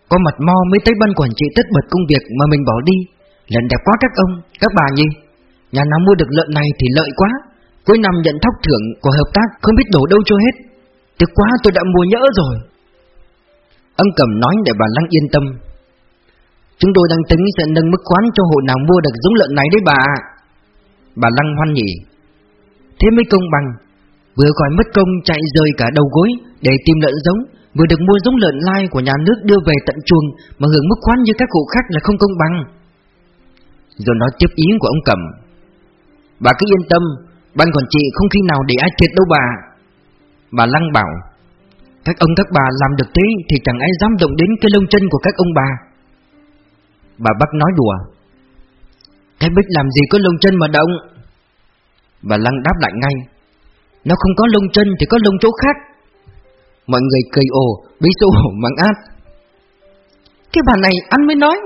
Có mặt mo mới tới ban quản trị tất bật công việc mà mình bỏ đi Lần đẹp quá các ông, các bà nhỉ? Nhà nào mua được lợn này thì lợi quá. Cuối năm nhận thóc thưởng của hợp tác không biết đổ đâu cho hết. Tiếc quá tôi đã mua nhỡ rồi. Ông cầm nói để bà Lăng yên tâm. Chúng tôi đang tính sẽ nâng mức khoán cho hộ nào mua được giống lợn này đấy bà. Bà Lăng hoan nhỉ Thế mới công bằng. Vừa khỏi mất công chạy rời cả đầu gối Để tìm lợn giống Vừa được mua giống lợn lai của nhà nước đưa về tận chuồng Mà hưởng mức khoán như các hộ khác là không công bằng. Rồi nói tiếp ý của ông Cẩm Bà cứ yên tâm, Ban quản trị không khi nào để ai thiệt đâu bà. Bà Lăng bảo, Các ông các bà làm được thế Thì chẳng ai dám động đến cái lông chân của các ông bà. Bà Bắc nói đùa, Cái bích làm gì có lông chân mà động? Bà Lăng đáp lại ngay, Nó không có lông chân thì có lông chỗ khác. Mọi người cười ồ Bí xô mắng át, Cái bà này ăn mới nói.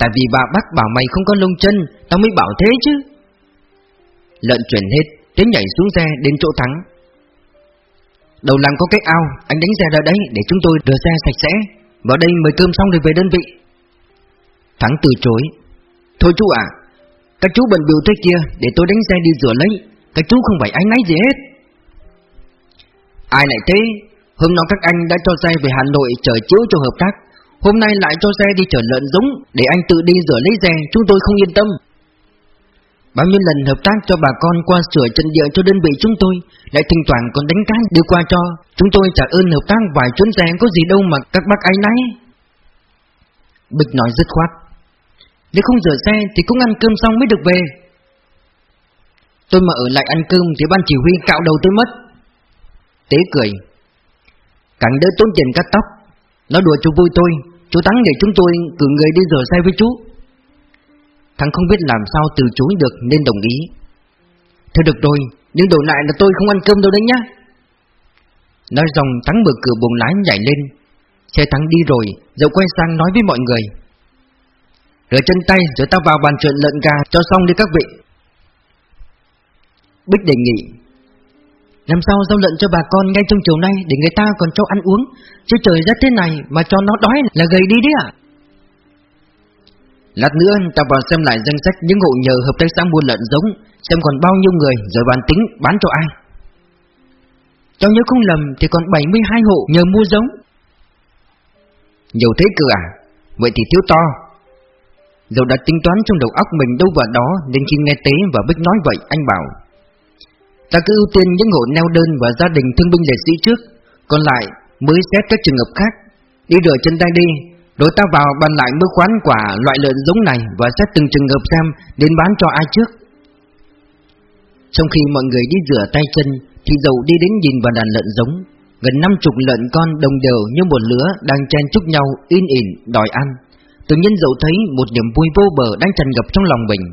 Tại vì bà bác bảo mày không có lông chân, Tao mới bảo thế chứ. Lợn chuyển hết Tiến nhảy xuống xe đến chỗ thắng. Đầu làng có cái ao, Anh đánh xe ra đấy để chúng tôi rửa xe sạch sẽ. Vào đây mời cơm xong rồi về đơn vị. Thắng từ chối. Thôi chú ạ, Các chú bận biểu thế kia, Để tôi đánh xe đi rửa lấy. Các chú không phải anh náy gì hết. Ai lại thế? Hôm nọ các anh đã cho xe về Hà Nội chờ chiếu cho hợp tác. Hôm nay lại cho xe đi chở lợn giống Để anh tự đi rửa lấy xe, Chúng tôi không yên tâm. Bao nhiêu lần hợp tác cho bà con qua sửa chân địa cho đơn vị chúng tôi, Lại thỉnh thoảng còn đánh cá đưa qua cho. Chúng tôi trả ơn hợp tác vài chuyến xe, có gì đâu mà các bác ấy náy. Bịch nói dứt khoát. Nếu không rửa xe thì cũng ăn cơm xong mới được về. Tôi mà ở lại ăn cơm thì ban chỉ huy cạo đầu tôi mất. Tế cười. Càng đỡ tốn tiền cắt tóc. Nó đùa cho vui tôi. Chú Thắng để chúng tôi cử người đi rửa xe với chú. Thắng không biết làm sao từ chối được nên đồng ý. Thôi được rồi, Nhưng đổi lại là tôi không ăn cơm đâu đấy nhá. Nói xong Thắng mở cửa buồng lái nhảy lên. Xe Thắng đi rồi Rồi quay sang nói với mọi người. Rửa chân tay, rồi ta vào bàn chuyện lợn gà cho xong đi các vị. Bích đề nghị làm sao giao lợn cho bà con ngay trong chiều nay Để người ta còn cho ăn uống? Chứ trời rất thế này mà cho nó đói là gầy đi đấy ạ. Lát nữa ta vào xem lại danh sách những hộ nhờ hợp tác xã mua lợn giống Xem còn bao nhiêu người rồi bàn tính bán cho ai. Cháu nhớ không lầm thì còn 72 hộ nhờ mua giống. Nhiều thế cơ à? Vậy thì thiếu to. Dẫu đã tính toán trong đầu óc mình đâu vào đó Nên khi nghe Tế và Bích nói vậy anh bảo Ta cứ ưu tiên những hộ neo đơn và gia đình thương binh liệt sĩ trước, Còn lại mới xét các trường hợp khác. Đi rửa chân tay đi, Rồi ta vào bàn lại mức khoán quả loại lợn giống này Và xét từng trường hợp xem đến bán cho ai trước. Trong khi mọi người đi rửa tay chân, Thì dầu đi đến nhìn vào đàn lợn giống. Gần năm chục lợn con đồng đều như một lứa Đang chen chúc nhau in ỉn đòi ăn. Tự nhiên dậu thấy một niềm vui vô bờ đang tràn ngập trong lòng mình.